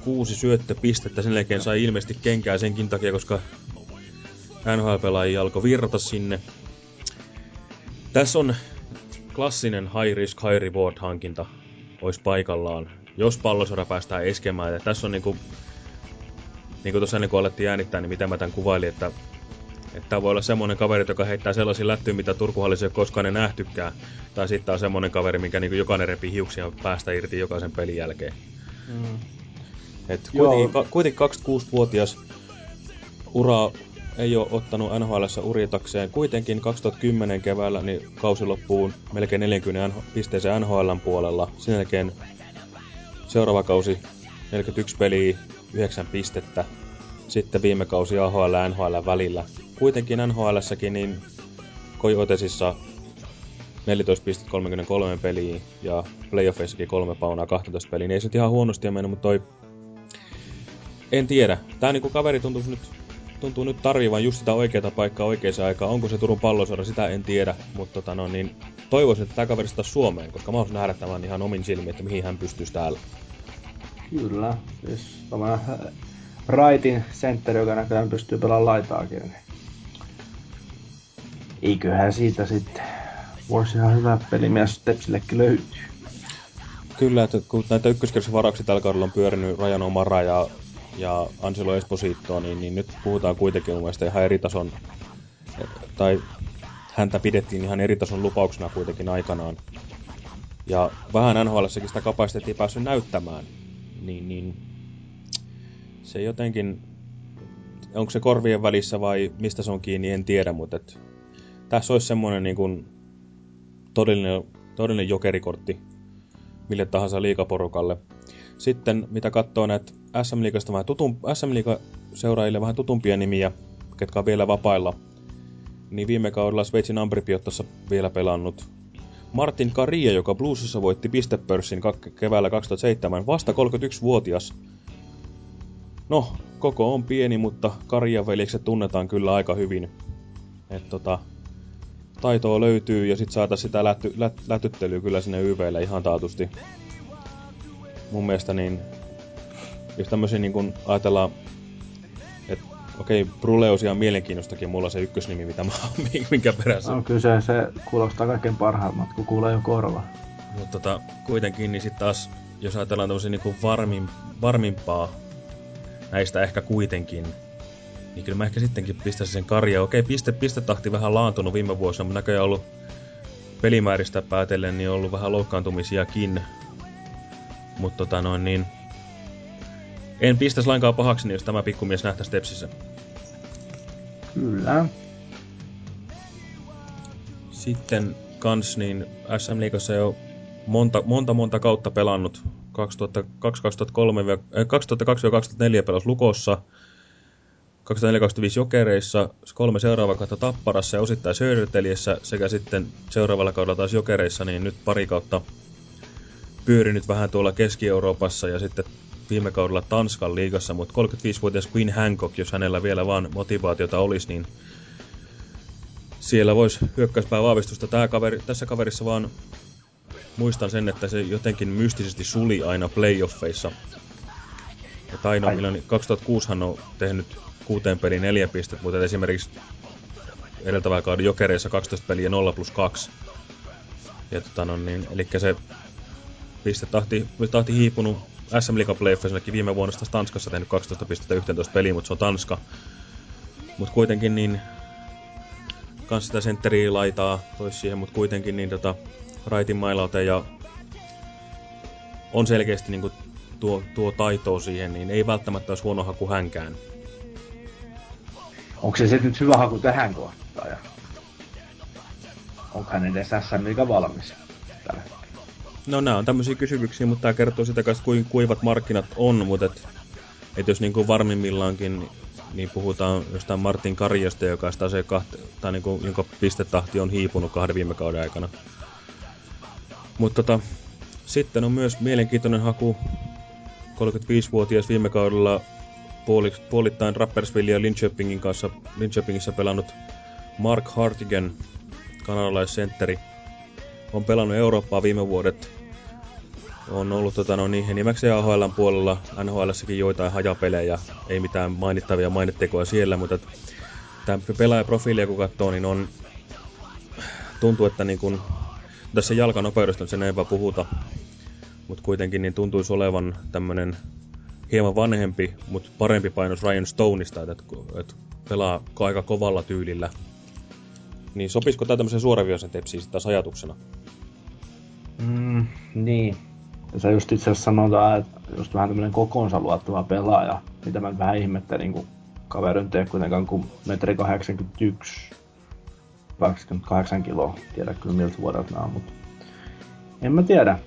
kuusi syöttöpistettä. Sen jälkeen sai ilmeisesti kenkää senkin takia, koska NHL-pelaajia alkoi virrata sinne. Tässä on klassinen high risk, high reward hankinta olisi paikallaan jos pallosora päästään eskemään. Ja tässä on niinku, niinku tuossa ennen kuin alettiin äänittää, niin mitä mä tämän kuvailin, että että tämä voi olla semmoinen kaveri, joka heittää sellaisia lättyjä, mitä Turkuhallissa ei ole koskaan enää nähtykään. Tai sitten on semmoinen kaveri, mikä niinku jokainen repii hiuksia päästä irti jokaisen pelin jälkeen. Mm. Et kuitenkin, ka, kuitenkin 26-vuotias ura ei ole ottanut NHL uritakseen. Kuitenkin 2010 keväällä niin kausi loppuu melkein 40 pisteeseen NHLn puolella. Sen jälkeen Seuraava kausi 41 peliä, 9 pistettä. Sitten viime kausi AHL ja NHL välillä. Kuitenkin NHLssäkin niin Koiotesissa 14 pistettä 33 peliä ja playoffeissakin kolme paunaa 12 peliä. Niin ei se nyt ihan huonosti mennyt, mutta toi... En tiedä. Tää niinku kaveri tuntuu nyt tuntuu nyt tarvivan just sitä oikeaa paikkaa oikeaan aikaan. Onko se Turun pallosora, sitä en tiedä, mutta tota no, niin toivoisin, että tämä kaveri Suomeen, koska mä haluaisin nähdä tämän ihan omin silmin, että mihin hän pystyisi täällä. Kyllä, siis tämä Raitin sentteri, joka näköjään pystyy pelaamaan laitaakin, niin eiköhän siitä sitten voisi ihan hyvä pelimies Tepsillekin löytyy. Kyllä, että kun näitä ykköskerroksen varauksia tällä kaudella on pyörinyt Rajan Omara ja, ja Angelo Esposito, niin, niin nyt puhutaan kuitenkin mun mielestä ihan eri tason, tai häntä pidettiin ihan eri tason lupauksena kuitenkin aikanaan. Ja vähän nhl sitä kapasiteettia päässyt näyttämään niin, niin se jotenkin, onko se korvien välissä vai mistä se on kiinni, en tiedä, mutta et, tässä olisi semmoinen niin kuin, todellinen, todellinen jokerikortti mille tahansa liikaporukalle. Sitten mitä katsoo näitä SM Liigasta vähän tutum, SM seuraajille vähän tutumpia nimiä, ketkä on vielä vapailla, niin viime kaudella Sveitsin Ambripiottassa vielä pelannut Martin Karia, joka Bluesissa voitti pistepörssin keväällä 2007, vasta 31-vuotias. No, koko on pieni, mutta Karian veljekset tunnetaan kyllä aika hyvin. Et tota, taitoa löytyy ja sit saata sitä lätty, lät, lätyttelyä kyllä sinne YVlle ihan taatusti. Mun mielestä niin, jos tämmöisiä niin kun ajatellaan Okei, okay, Bruleus ihan mielenkiinnostakin mulla se ykkösnimi, mitä mä minkä perässä. No kyllä se, se kuulostaa kaikkein parhaimmat, kun kuulee jo korva. Mutta tota, kuitenkin, niin sitten taas, jos ajatellaan tämmöisiä niin varmin, varmimpaa näistä ehkä kuitenkin, niin kyllä mä ehkä sittenkin pistäisin sen karja. Okei, piste, pistetahti vähän laantunut viime vuosina, mutta näköjään ollut pelimääristä päätellen, niin on ollut vähän loukkaantumisiakin. Mutta tota noin, niin en pistäisi lainkaan pahaksi, jos tämä pikkumies nähtäisi Tepsissä. Kyllä. Sitten kans niin SM Liigassa jo monta, monta, monta kautta pelannut. 2002-2003, 2002-2004 pelasi Lukossa, 2004-2005 Jokereissa, kolme seuraavaa kautta Tapparassa ja osittain Söderteliessä sekä sitten seuraavalla kaudella taas Jokereissa, niin nyt pari kautta pyörinyt vähän tuolla Keski-Euroopassa ja sitten viime kaudella Tanskan liigassa, mutta 35-vuotias Queen Hancock, jos hänellä vielä vaan motivaatiota olisi, niin siellä voisi hyökkäyspää vahvistusta. Tää kaveri, tässä kaverissa vaan muistan sen, että se jotenkin mystisesti suli aina playoffeissa. Ja Taino, niin 2006 hän on tehnyt kuuteen peliin neljä pistettä, mutta esimerkiksi edeltävää kauden jokereissa 12 peliä 0 plus 2. Ja tota no, niin, eli se pistetahti tahti hiipunut SM Liiga Playoffissakin viime vuonna Tanskassa tehnyt 12 pistettä 11 peliä, mutta se on Tanska. Mutta kuitenkin niin kans sitä sentteriä laitaa tois siihen, mutta kuitenkin niin tota, Raitin mailaute ja on selkeästi niin kuin tuo, tuo taito siihen, niin ei välttämättä olisi huono haku hänkään. Onko se sitten nyt hyvä haku tähän kohtaan? Onko hän edes SM valmis tällä No nämä on tämmöisiä kysymyksiä, mutta tämä kertoo sitä että kuinka kuivat markkinat on, mutta et, et jos niin kuin varmimmillaankin niin puhutaan jostain Martin Karjasta, joka se kahti, tai niin kuin, jonka pistetahti on hiipunut kahden viime kauden aikana. Mutta tota, sitten on myös mielenkiintoinen haku 35-vuotias viime kaudella puolittain Rappersville ja Linköpingin kanssa Linköpingissä pelannut Mark Hartigan, kanadalaissentteri, on pelannut Eurooppaa viime vuodet. On ollut tota, no, niin, enimmäkseen AHL puolella, NHLssäkin joitain hajapelejä, ei mitään mainittavia mainittekoja siellä, mutta tämä pelaajaprofiilia kun katsoo, niin on, tuntuu, että niin kun, tässä jalkanopeudesta sen vaan puhuta, mutta kuitenkin niin tuntuisi olevan tämmöinen hieman vanhempi, mutta parempi painos Ryan Stoneista, että, että pelaa aika kovalla tyylillä. Niin sopisiko tämä tämmöisen suoraviivaisen tepsiin taas ajatuksena? Mm, niin. Ja sä just itse asiassa sanotaan, että just vähän tämmöinen kokoonsa luottava pelaaja, mitä mä vähän ihmettelin, kun kaveri on tee kuitenkaan kuin metri 81, 28 kiloa. Tiedä kyllä miltä vuodelta nämä on, mutta en mä tiedä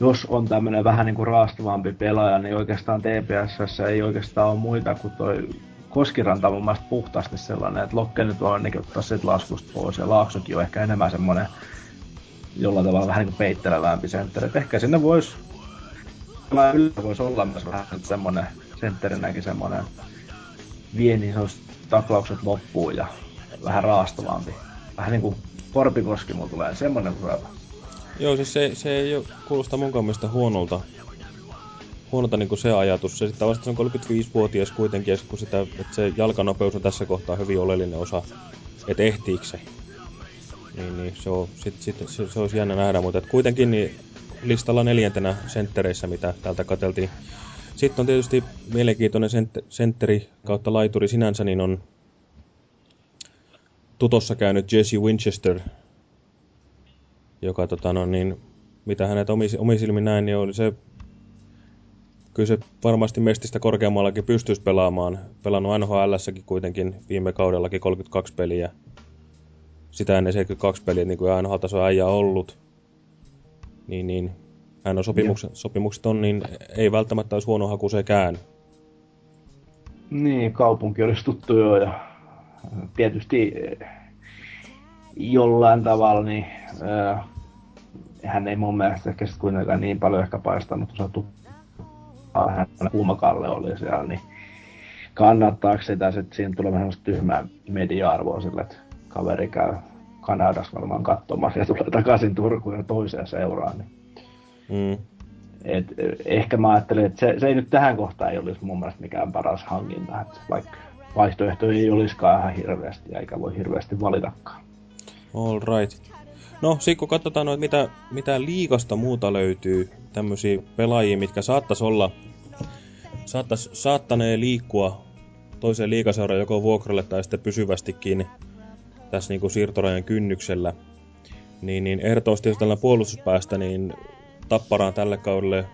jos on tämmönen vähän niinku raastavampi pelaaja, niin oikeastaan TPSS ei oikeastaan ole muita kuin toi Koskiranta on mun mielestä puhtaasti sellainen, että Lokke nyt on niin ottaa sit laskusta pois ja Laaksokin on ehkä enemmän semmonen jollain tavalla vähän niin peittelevämpi sentteri. Ehkä sinne voisi voisi olla myös vähän semmonen sentterinäkin semmonen vie niin taklaukset loppuun ja vähän raastavampi. Vähän niinku Korpikoski mulla tulee semmonen hyvä Joo, siis se, se ei ole, kuulostaa mun mielestä huonolta, huonolta niin kuin se ajatus. Se sitten vasta se on 35-vuotias kuitenkin, kun sitä, että se jalkanopeus on tässä kohtaa hyvin oleellinen osa, että ehtiikö se. Niin, niin se, on, sit, sit, se, se olisi jännä nähdä, mutta että kuitenkin niin listalla neljäntenä senttereissä, mitä täältä kateltiin. Sitten on tietysti mielenkiintoinen sentteri kautta laituri sinänsä, niin on tutossa käynyt Jesse Winchester, joka tota, no, niin, mitä hänet omi, silmin näin, niin on se kyllä se varmasti mestistä korkeammallakin pystyisi pelaamaan. Pelannut NHLssäkin kuitenkin viime kaudellakin 32 peliä. Sitä ennen 72 peliä, niin kuin NHL-taso äijä ollut. Niin, niin hän on sopimukset, sopimukset on, niin ei välttämättä olisi huono haku sekään. Niin, kaupunki olisi tuttu jo ja tietysti jollain tavalla, niin äh, hän ei mun mielestä ehkä sit kuitenkaan niin paljon ehkä paistanut osattu hän kuumakalle oli siellä, niin kannattaako sitä sitten siinä tulee vähän tyhmää media-arvoa sille, että kaveri käy Kanadassa varmaan katsomassa ja tulee takaisin Turkuun ja toiseen seuraan. Niin. Mm. Et, ehkä mä ajattelin, että se, se, ei nyt tähän kohtaan ei olisi mun mielestä mikään paras hankinta, että vaikka vaihtoehto ei olisikaan ihan hirveästi, eikä voi hirveästi valitakaan. All right. No, sitten kun katsotaan noita, mitä, mitä liikasta muuta löytyy, tämmöisiä pelaajia, mitkä saattaisi olla, saattais, saattanee liikkua toiseen liikaseuraan joko vuokralle tai sitten pysyvästikin tässä niin kuin siirtorajan kynnyksellä, niin, niin ehdottomasti jos tällä puolustuspäästä, niin tapparaan tälle kaudelle,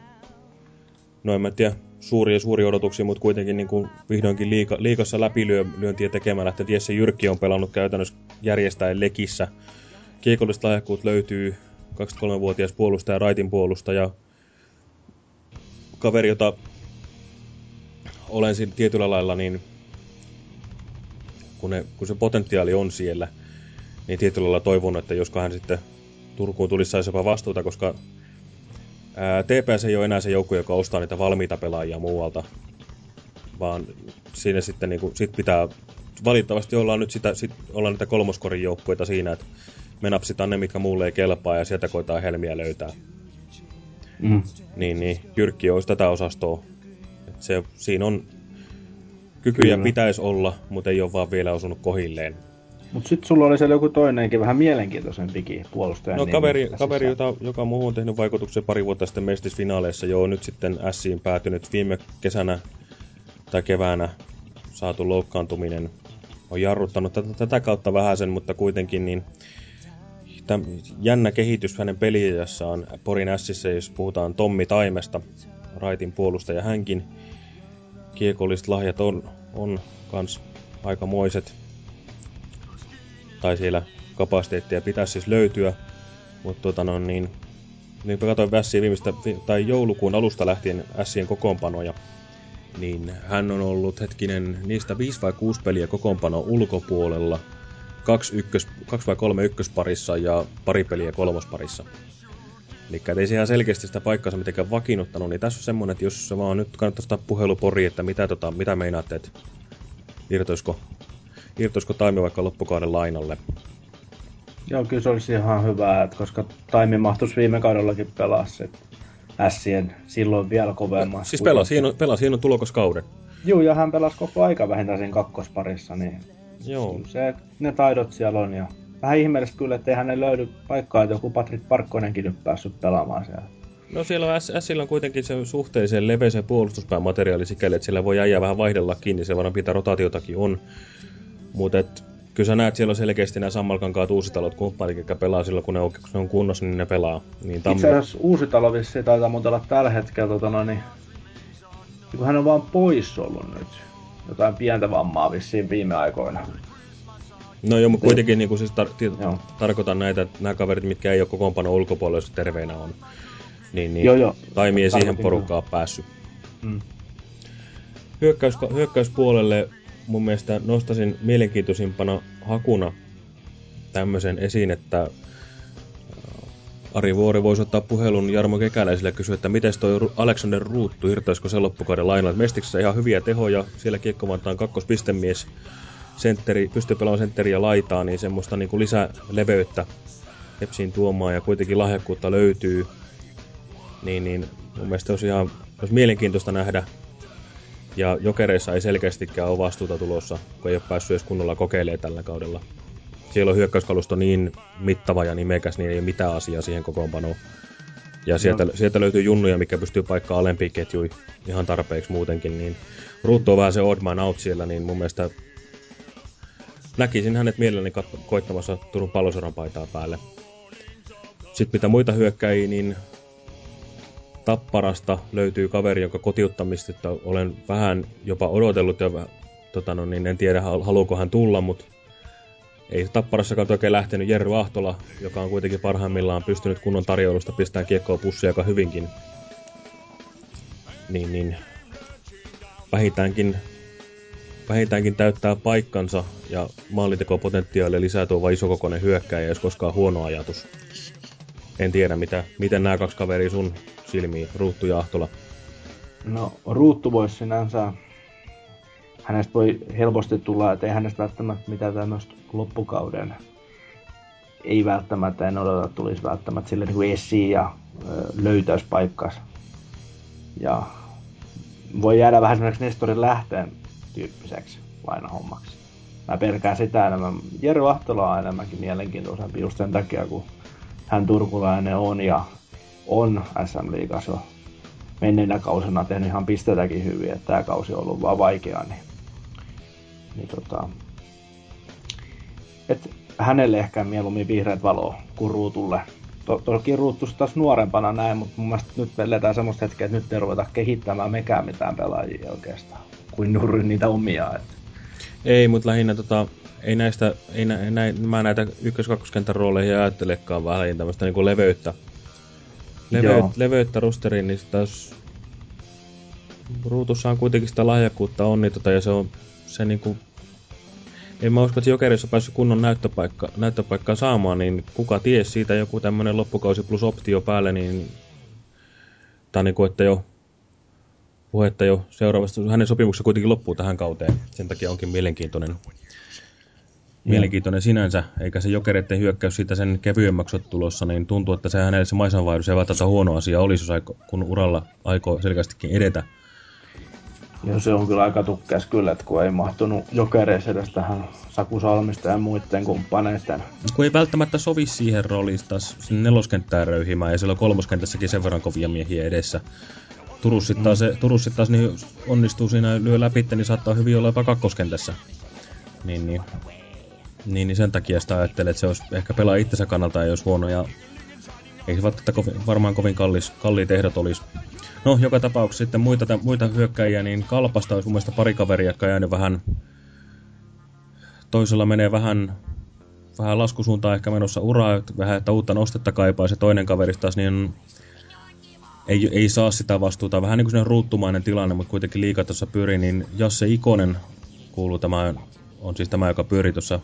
no en mä tiedä, suuria suuri odotuksia, mutta kuitenkin niin kuin vihdoinkin liika, liikassa läpilyöntiä tekemällä, että Jesse Jyrkki on pelannut käytännössä järjestäen lekissä. Kiekollista lahjakkuut löytyy 23-vuotias puolustaja, raitin puolustaja, kaveri, jota olen siinä tietyllä lailla, niin kun, ne, kun se potentiaali on siellä, niin tietyllä lailla toivon, että josko hän sitten Turkuun tulisi saisi jopa vastuuta, koska Ää, TPS ei ole enää se joukko, joka ostaa niitä valmiita pelaajia muualta, vaan siinä sitten niin kuin, sit pitää, valitettavasti ollaan nyt sitä, sit, ollaan niitä kolmoskorin joukkoita siinä, että me napsitaan ne, mitkä muulle ei kelpaa ja sieltä koetaan helmiä löytää. Mm. Niin, niin, Jyrkki olisi tätä osastoa. Et se, siinä on kykyjä Kyllä. pitäisi olla, mutta ei ole vaan vielä osunut kohilleen. Mutta sitten sulla oli siellä joku toinenkin vähän mielenkiintoisempikin puolustaja. No kaveri, kaveri jota, joka muuhun on tehnyt vaikutuksen pari vuotta sitten mestisfinaaleissa, jo nyt sitten Siin päätynyt viime kesänä tai keväänä saatu loukkaantuminen on jarruttanut tätä, tätä kautta vähän sen, mutta kuitenkin niin täm, jännä kehitys hänen peliajassaan Porin Ässissä, jos puhutaan Tommi Taimesta, raitin puolustaja hänkin. Kiekolliset lahjat on, on kans aikamoiset. Tai siellä kapasiteettia pitäisi siis löytyä. Mutta tota no niin, niin katsoin Vässiä viimeistä, tai joulukuun alusta lähtien Ässien kokoonpanoja, niin hän on ollut hetkinen niistä 5 vai 6 peliä kokoonpano ulkopuolella, kaksi, ykkös, kaksi vai kolme ykkösparissa ja pari peliä kolmosparissa. Eli ei se ihan selkeästi sitä paikkaansa mitenkään vakiinnuttanut, niin tässä on semmonen, että jos vaan nyt kannattaisi ottaa puhelu pori, että mitä, tota, mitä meinaatte, että irtoisiko, irtoisiko Taimi vaikka loppukauden lainalle. Joo, kyllä se olisi ihan hyvä, että koska Taimi mahtuisi viime kaudellakin pelaa se Ässien silloin vielä kovemmassa. Siis pelasi hieno, pelasi hieno tulokaskauden. Joo, ja hän pelasi koko aika vähintään siinä kakkosparissa, niin Joo. Se, ne taidot siellä on ja vähän ihmeellistä kyllä, ettei hänen löydy paikkaa, että joku Patrick Parkkonenkin nyt päässyt pelaamaan siellä. No siellä on S, Sillä on kuitenkin se suhteellisen leveä puolustuspäämateriaali sikäli, että siellä voi äijää vähän vaihdella kiinni, se varmaan pitää rotaatiotakin on. Mutta kyllä sä näet, siellä on selkeästi nämä sammalkankaat uusitalot kumppanit, jotka pelaa silloin, kun ne on, kun ne on kunnossa, niin ne pelaa. Niin tammi... Itse asiassa uusitalo vissiin taitaa muuten olla tällä hetkellä, tota, no, niin, kun hän on vaan pois ollut nyt jotain pientä vammaa vissiin viime aikoina. No joo, mutta kuitenkin niin kuin siis tar- tarkoitan näitä, nämä kaverit, mitkä ei ole kokoonpano ulkopuolella, jos terveinä on. Niin, niin joo, joo. Taimi ei siihen porukkaan päässyt. Mm. Hyökkäys, hyökkäyspuolelle mun mielestä nostasin mielenkiintoisimpana hakuna tämmöisen esiin, että Ari Vuori voisi ottaa puhelun Jarmo Kekäläisille ja kysyä, että miten toi Alexander Ruuttu irtoisiko se loppukauden lainalla. Mestiksessä ihan hyviä tehoja, siellä kiekkomantaan kakkospistemies, sentteri, pystyy pelaamaan sentteriä laitaa, niin semmoista niin kuin lisäleveyttä Hepsiin tuomaan ja kuitenkin lahjakkuutta löytyy. Niin, niin mun mielestä olisi ihan olisi mielenkiintoista nähdä. Ja jokereissa ei selkeästikään ole vastuuta tulossa, kun ei ole päässyt edes kunnolla kokeilemaan tällä kaudella siellä on hyökkäyskalusto niin mittava ja nimekäs, niin ei ole mitään asiaa siihen kokoonpanoon. Ja sieltä, no. sieltä löytyy junnuja, mikä pystyy paikkaa alempiin ketjuihin ihan tarpeeksi muutenkin. Niin Ruuttu on vähän se odd man out siellä, niin mun mielestä näkisin hänet mielelläni koittamassa Turun pallosodan paitaa päälle. Sitten mitä muita hyökkäjiä, niin Tapparasta löytyy kaveri, jonka kotiuttamista olen vähän jopa odotellut ja tota no, niin en tiedä haluuko hän tulla, mutta ei Tapparassakaan oikein lähtenyt Jerry Ahtola, joka on kuitenkin parhaimmillaan pystynyt kunnon tarjoulusta pistämään kiekkoa pussia aika hyvinkin. Niin, niin vähintäänkin, vähintäänkin täyttää paikkansa ja maallintekopotentiaalia lisää tuo vain isokokoinen hyökkäjä, jos koskaan huono ajatus. En tiedä, mitä, miten nämä kaksi kaveria sun silmiin, Ruuttu ja Ahtola. No, Ruuttu voisi sinänsä hänestä voi helposti tulla, että ei hänestä välttämättä mitään tämmöistä loppukauden ei välttämättä, en odota, tulisi välttämättä sille niin esiin ja löytäyspaikkas. Ja voi jäädä vähän semmoiseksi Nestorin lähteen tyyppiseksi lainahommaksi. Mä pelkään sitä enemmän. Jero Ahtola on enemmänkin mielenkiintoisempi just sen takia, kun hän turkulainen on ja on SM-liigassa jo menneenä kausina tehnyt ihan pisteitäkin hyvin, että tämä kausi on ollut vaan vaikea, niin niin tota, et hänelle ehkä mieluummin vihreät valo kuin ruutulle. To, toki ruutu taas nuorempana näin, mutta mun mielestä nyt eletään semmoista hetkeä, että nyt ei ruveta kehittämään mekään mitään pelaajia oikeastaan, kuin nurri niitä omia. Et. Ei, mutta lähinnä tota, ei näistä, ei nä, nä, mä näitä ykkös-kakkoskentän rooleihin ajattelekaan vähän tämmöistä niinku leveyttä. Leveyt, leveyttä rosteriin, niin taas ruutussa on kuitenkin sitä lahjakkuutta on, niin tota, ja se on se niinku en mä usko, että Jokerissa päässyt kunnon näyttöpaikka, näyttöpaikkaa saamaan, niin kuka ties siitä joku tämmönen loppukausi plus optio päälle, niin tai niinku, että jo puhetta jo seuraavasta, hänen sopimuksensa kuitenkin loppuu tähän kauteen, sen takia onkin mielenkiintoinen, mielenkiintoinen sinänsä, eikä se jokereiden hyökkäys siitä sen kevyemmäksi tulossa, niin tuntuu, että se hänelle se maisanvaihdus ei välttämättä huono asia olisi, jos aiko, kun uralla aikoo selkeästikin edetä. Joo, se on kyllä aika tukkeas kyllä, että kun ei mahtunut jokereissa edes tähän Saku Salmista ja muiden kumppaneiden. Kun ei välttämättä sovi siihen rooliin taas sinne neloskenttään röyhimään ja siellä on kolmoskentässäkin sen verran kovia miehiä edessä. Turus sitten taas, mm. Turus sit taas niin onnistuu siinä lyö läpi, niin saattaa hyvin olla jopa kakkoskentässä. Niin, niin. Niin, niin sen takia sitä ajattelee, että se olisi ehkä pelaa itsensä kannalta ei olisi huono ja ei se välttämättä kovin, varmaan kovin kallis, kalliit ehdot olisi. No, joka tapauksessa sitten muita, muita hyökkäjiä, niin Kalpasta olisi mun mielestä pari kaveria, jotka jäänyt vähän... Toisella menee vähän, vähän laskusuuntaan ehkä menossa uraa, vähän että uutta nostetta kaipaa, se toinen kaverista taas niin ei, ei saa sitä vastuuta. Vähän niin kuin ruuttumainen tilanne, mutta kuitenkin liikaa tuossa pyörii, niin Jasse Ikonen kuuluu tämä, on siis tämä, joka pyörii tuossa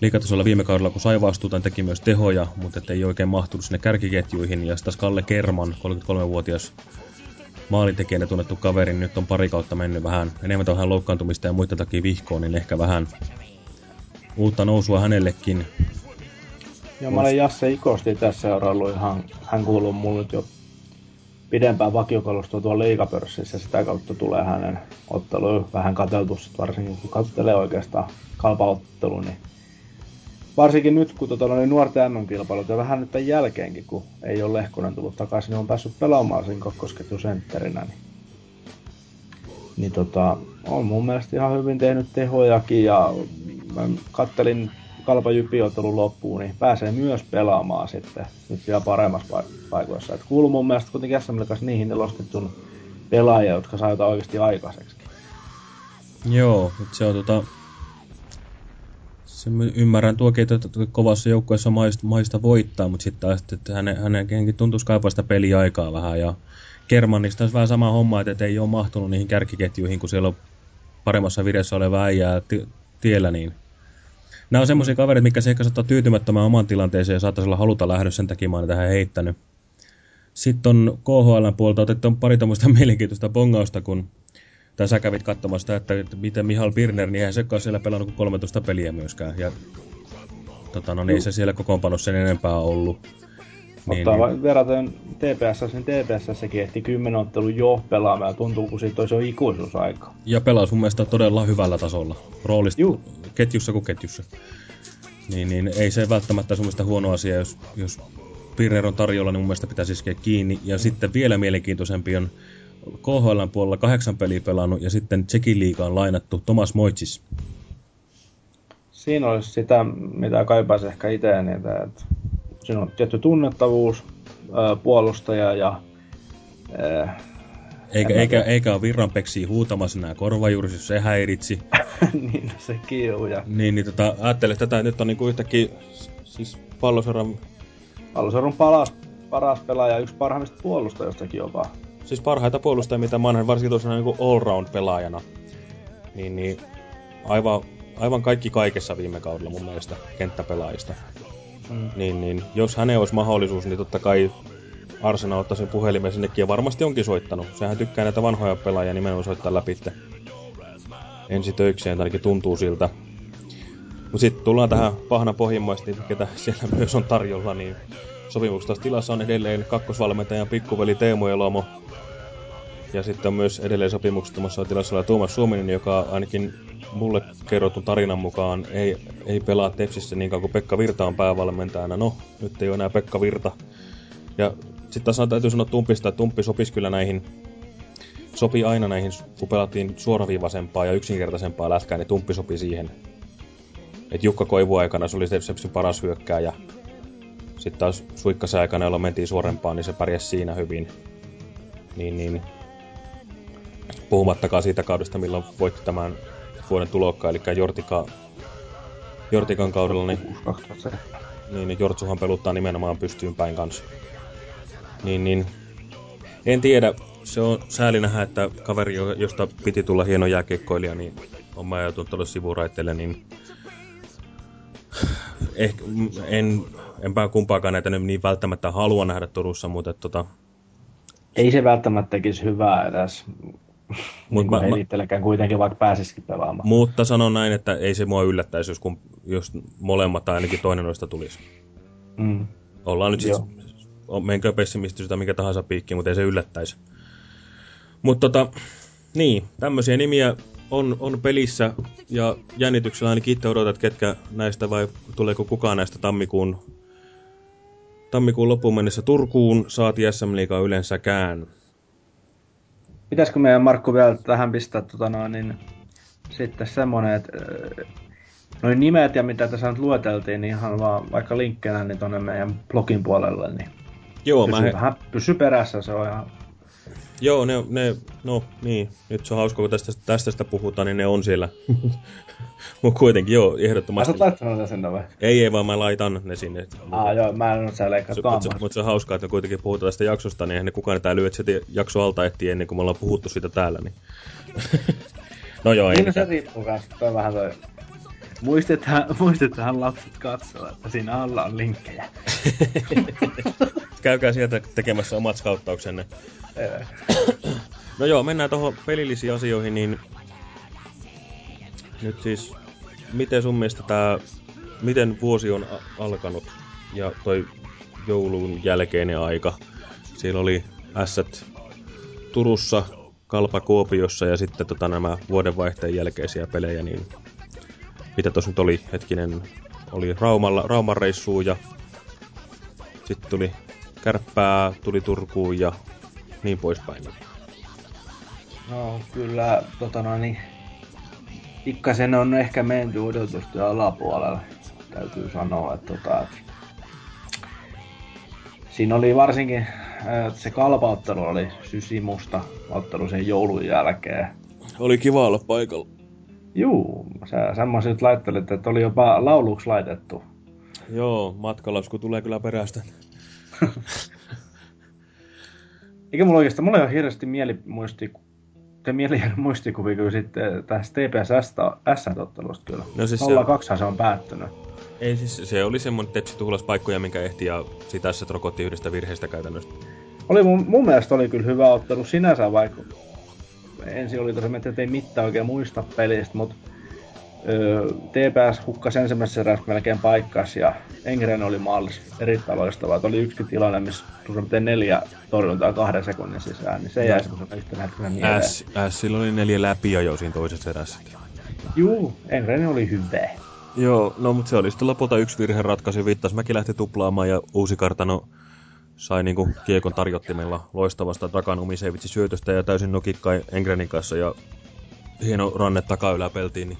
liikatasolla viime kaudella, kun sai vastuuta, teki myös tehoja, mutta ei oikein mahtunut sinne kärkiketjuihin. Ja sitten Kalle Kerman, 33-vuotias maalintekijänä tunnettu kaveri, niin nyt on pari kautta mennyt vähän enemmän tuohon loukkaantumista ja muita takia vihkoon, niin ehkä vähän uutta nousua hänellekin. Ja mä olen Jasse Ikosti tässä seuraillut ihan, hän kuuluu mulle jo pidempään vakiokalustoa tuolla liikapörssissä, sitä kautta tulee hänen ottelu vähän katseltu, varsinkin kun katselee oikeastaan kalpaottelu, niin varsinkin nyt, kun tota, oli nuorten MM-kilpailut ja vähän nyt tämän jälkeenkin, kun ei ole Lehkonen tullut takaisin, niin on päässyt pelaamaan siinä kakkosketjusentterinä, niin, niin tota, on mun mielestä ihan hyvin tehnyt tehojakin ja mä kattelin Kalpa Jypi-ottelun loppuun, niin pääsee myös pelaamaan sitten nyt vielä paremmassa paikoissa. Et kuuluu mun mielestä kuitenkin SM niihin nelostetun pelaajia, jotka saa jotain oikeasti aikaiseksi. Joo, se on tota... Se ymmärrän tuokin, että kovassa joukkueessa maista, maista voittaa, mutta sitten taas, että hänen, hänenkin tuntuisi kaipaa sitä peliaikaa vähän. Ja Kermanista olisi vähän sama homma, että ei ole mahtunut niihin kärkiketjuihin, kun siellä on paremmassa viressä oleva äijää tiellä, niin nämä on semmoisia kavereita, mikä se ehkä saattaa tyytymättömään oman tilanteeseen ja saattaisi olla haluta lähdö sen takia mä tähän heittänyt. Sitten on KHL puolta otettu pari tämmöistä mielenkiintoista bongausta, kun tai sä kävit sitä, että miten Mihal Birner, niin eihän se ole siellä pelannut kuin 13 peliä myöskään. Ja tota, no, niin se siellä kokoonpanossa sen enempää ollut. Niin, Ottaa niin. verraten TPS, niin TPS sekin ehti 10 ottelun jo pelaamaan ja tuntuu, kun siitä olisi jo ikuisuusaika. Ja pelasi mun mielestä todella hyvällä tasolla. Roolista Juh. ketjussa kuin ketjussa. Niin, niin ei se välttämättä sun mielestä huono asia, jos, jos Pirner on tarjolla, niin mun mielestä pitäisi iskeä kiinni. Ja sitten vielä mielenkiintoisempi on KHL puolella kahdeksan peliä pelannut ja sitten Tsekin liigaan lainattu Tomas Moitsis. Siinä olisi sitä, mitä kaipaisi ehkä itse, niin että siinä on tietty tunnettavuus, puolustaja ja... eikä, eikä, eikä ole virranpeksiä huutamassa nämä korvajuurissa, jos se häiritsi. niin, se kiu. Ja... Niin, niin tota, ajattele tätä, nyt on niinku yhtäkkiä siis pallosoran... Pallosoran paras, paras pelaaja, yksi parhaimmista puolustajistakin jopa. Siis parhaita puolustajia, mitä mä oon varsinkin tuossa niinku all-round-pelaajana. Niin, niin aivan, aivan kaikki kaikessa viime kaudella mun mielestä kenttäpelaajista. Mm. Niin, niin jos hänellä olisi mahdollisuus, niin totta kai Arsenal ottaa sen puhelimen sinnekin ja varmasti onkin soittanut. Sehän tykkää näitä vanhoja pelaajia nimenomaan soittaa läpi ensi töikseen, ainakin tuntuu siltä. Mutta sitten tullaan tähän pahana pohjimmaisesti, ketä siellä myös on tarjolla, niin sopimuksessa tilassa on edelleen kakkosvalmentajan pikkuveli Teemu Elomo. Ja sitten on myös edelleen sopimuksessa tilassa Tuomas Suominen, joka ainakin mulle kerrotun tarinan mukaan ei, ei pelaa Tepsissä niin kauan kuin Pekka Virta on päävalmentajana. No, nyt ei ole enää Pekka Virta. Ja sitten taas täytyy sanoa Tumpista, että Tumppi sopisi kyllä näihin, sopii aina näihin, kun pelattiin suoraviivaisempaa ja yksinkertaisempaa lätkää, niin Tumppi sopi siihen. että Jukka Koivu aikana se oli Tepsin paras hyökkääjä. Sitten taas Suikkasen aikana, jolloin mentiin suorempaan, niin se pärjäsi siinä hyvin. Niin, niin. Puhumattakaan siitä kaudesta, milloin voitti tämän vuoden tulokka, eli Jortika, Jortikan kaudella, niin, niin, niin Jortsuhan peluttaa nimenomaan pystyyn päin kanssa. Niin, niin, en tiedä, se on sääli nähdä, että kaveri, josta piti tulla hieno jääkiekkoilija, niin on mä joutunut tuolle sivuraitteelle, niin ehkä, en, enpä kumpaakaan näitä niin välttämättä halua nähdä Turussa, mutta tota... Ei se välttämättä tekisi hyvää edes. Mut niin mä, kuitenkin, vaikka pääsisikin pelaamaan. Mutta sanon näin, että ei se mua yllättäisi, jos, kun, jos molemmat tai ainakin toinen noista tulisi. Mm. Ollaan nyt siis, menkö pessimististä mikä tahansa piikki, mutta ei se yllättäisi. Mutta tota, niin, tämmöisiä nimiä on, on pelissä ja jännityksellä ainakin itse odotat, ketkä näistä vai tuleeko kukaan näistä tammikuun, tammikuun loppuun mennessä Turkuun, saati SM Liigaa yleensäkään. Pitäisikö meidän Markku vielä tähän pistää tota noin, niin, sitten semmonen, että noin nimet ja mitä tässä nyt lueteltiin, niin ihan vaan vaikka linkkeinä niin tonne meidän blogin puolelle, niin Joo, pysy, mä vähän, pysy perässä, se on ihan... Joo, ne, ne, no niin, nyt se on hauska, kun tästä, tästä sitä puhutaan, niin ne on siellä. Mutta kuitenkin, joo, ehdottomasti. sä laittanut ne sinne vai? Ei, ei, vaan mä laitan ne sinne. Aa joo, mä en ole siellä Mutta se, mut se on hauskaa, että me kuitenkin puhutaan tästä jaksosta, niin eihän ne kukaan tää lyö, että se jakso alta etsii ennen kuin me ollaan puhuttu siitä täällä. Niin. no joo, ei Siinä se mitään. riippuu kans, toi vähän toi... Muistetaan, muistetaan lapset katsoa, että siinä alla on linkkejä. Käykää sieltä tekemässä omat skauttauksenne. No joo, mennään tuohon pelillisiin asioihin, niin nyt siis, miten sun mielestä tää, miten vuosi on alkanut ja toi joulun jälkeinen aika. Siellä oli ässät Turussa, Kalpa Kuopiossa ja sitten tota, nämä vuodenvaihteen jälkeisiä pelejä, niin mitä tos nyt oli, hetkinen, oli Raumalla, Rauman reissuun ja sitten tuli Kärppää, tuli Turkuun ja niin poispäin. No kyllä, tota noin, niin pikkasen on ehkä menty odotusten alapuolella, täytyy sanoa, että tota, et, siinä oli varsinkin ää, se kalpauttelu oli sysimusta ottelu sen joulun jälkeen. Oli kiva olla paikalla. Juu, sä semmoiset laittelit, että oli jopa lauluksi laitettu. Joo, matkalasku tulee kyllä perästä. Eikä mulla oikeastaan, mulla ei ole hirveästi mielimuisti, te mieli muistikuvia kyllä sitten tästä TPS-ottelusta kyllä. No siis se- 0-2 se on päättynyt. Ei siis, se oli semmonen tepsi tuhlas paikkoja, minkä ehti ja sitä se rokotti yhdestä virheestä käytännössä. Oli mun, mun mielestä oli kyllä hyvä ottelu sinänsä, vaikka ensin oli tosiaan, että ei mitään oikein muista pelistä, mutta öö, TPS hukkasi ensimmäisessä erässä melkein paikkas ja Engren oli maalissa erittäin loistavaa. että Oli yksi tilanne, missä piirtein neljä torjuntaa kahden sekunnin sisään, niin se jäi semmoisena yhtenä hetkenä mieleen. S, sillä oli neljä läpiä jo siinä toisessa erässä. Juu, Engren oli hyvä. Joo, no mutta se oli sitten lopulta yksi virhe ratkaisi. Viittasmäki lähti tuplaamaan ja uusi kartano sai niinku kiekon tarjottimella loistavasta Dragan Umisevitsi syötöstä ja täysin nokikkai Engrenin kanssa ja hieno ranne takayläpeltiin, niin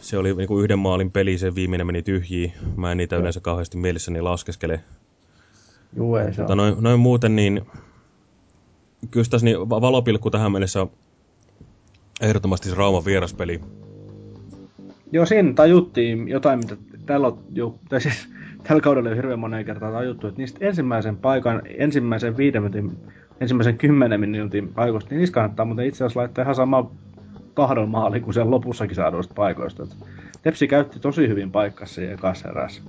se oli niinku yhden maalin peli, se viimeinen meni tyhjiin. Mä en niitä yleensä kauheasti mielessäni laskeskele. Juu, ei se Mutta ole. noin, noin muuten niin, kyllä tässä niin va- valopilkku tähän mennessä ehdottomasti se Rauman vieraspeli. Joo, siinä tajuttiin jotain, mitä tällä, on jo, tai siis, tällä kaudella on hirveän moneen kertaan tajuttu, että niistä ensimmäisen paikan, ensimmäisen viiden minuutin, ensimmäisen kymmenen minuutin paikoista, niin niistä kannattaa muuten itse asiassa laittaa ihan sama tahdon maali kuin siellä lopussakin saaduista paikoista. Et Tepsi käytti tosi hyvin paikassa ekassa erässä.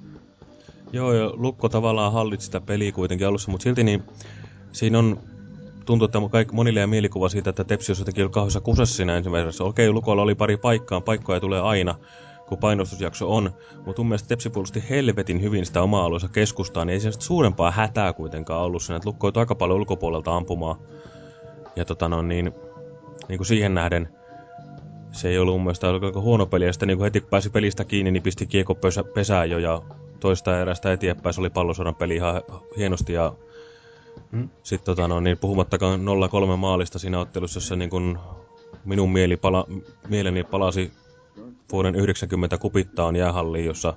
Joo, ja Lukko tavallaan hallitsi sitä peliä kuitenkin alussa, mutta silti niin siinä on tuntuu, että kaikki, monille jää mielikuva siitä, että Tepsi olisi jotenkin kauheassa kusessa siinä ensimmäisessä. Okei, Lukolla oli pari paikkaa, paikkoja tulee aina, kun painostusjakso on, mutta mun mielestä Tepsi puolusti helvetin hyvin sitä omaa alueensa keskustaan, niin ei sit suurempaa hätää kuitenkaan ollut siinä, että Lukko joutui aika paljon ulkopuolelta ampumaan. Ja tota no niin, niin kuin siihen nähden se ei ollut mun mielestä aika huono peli, ja sitten niin kun heti pääsi pelistä kiinni, niin pisti kiekko pesä, pesään jo, ja toista erästä eteenpäin se oli pallosodan peli ihan hienosti, ja Mm. sitten tota no, niin puhumattakaan 0-3 maalista siinä ottelussa, jossa niin kun minun mieli pala, mieleni palasi vuoden 90 kupittaan jäähalliin, jossa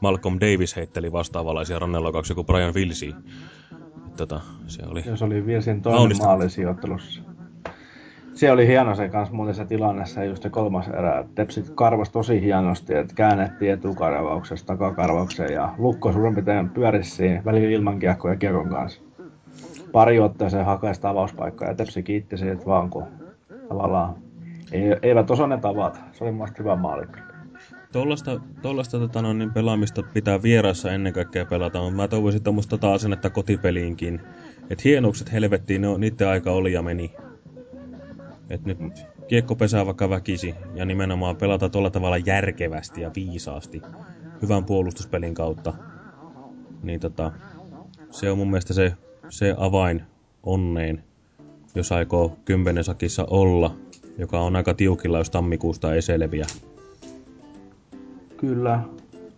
Malcolm Davis heitteli vastaavalaisia rannellokauksia kuin Brian Wilsi. Tota, se oli... Jos oli vielä sen toinen Kaunista. maali sijoittelussa. Se oli hieno se kans muuten se tilanne, se just se kolmas erä. Tepsit karvas tosi hienosti, että käännettiin etukarvauksesta takakarvaukseen ja lukko suurin piirtein pyörisi siinä välillä ilman kiekkoa ja kiekon kanssa. Pari otteeseen hakaista avauspaikkaa ja Tepsi kiitti siitä vaan, kun tavallaan ei, eivät osaa ne tavat. Se oli mun mielestä hyvä maali. Tollasta, tollasta tota, no, niin pelaamista pitää vierassa ennen kaikkea pelata, mutta mä toivoisin tommoista tota asennetta kotipeliinkin. Et hienokset helvettiin, no, niiden aika oli ja meni. Et nyt kiekko pesää vaikka väkisi ja nimenomaan pelata tuolla tavalla järkevästi ja viisaasti hyvän puolustuspelin kautta. Niin tota, se on mun mielestä se, se avain onneen, jos aikoo kymmenesakissa olla, joka on aika tiukilla, jos tammikuusta ei selviä. Kyllä.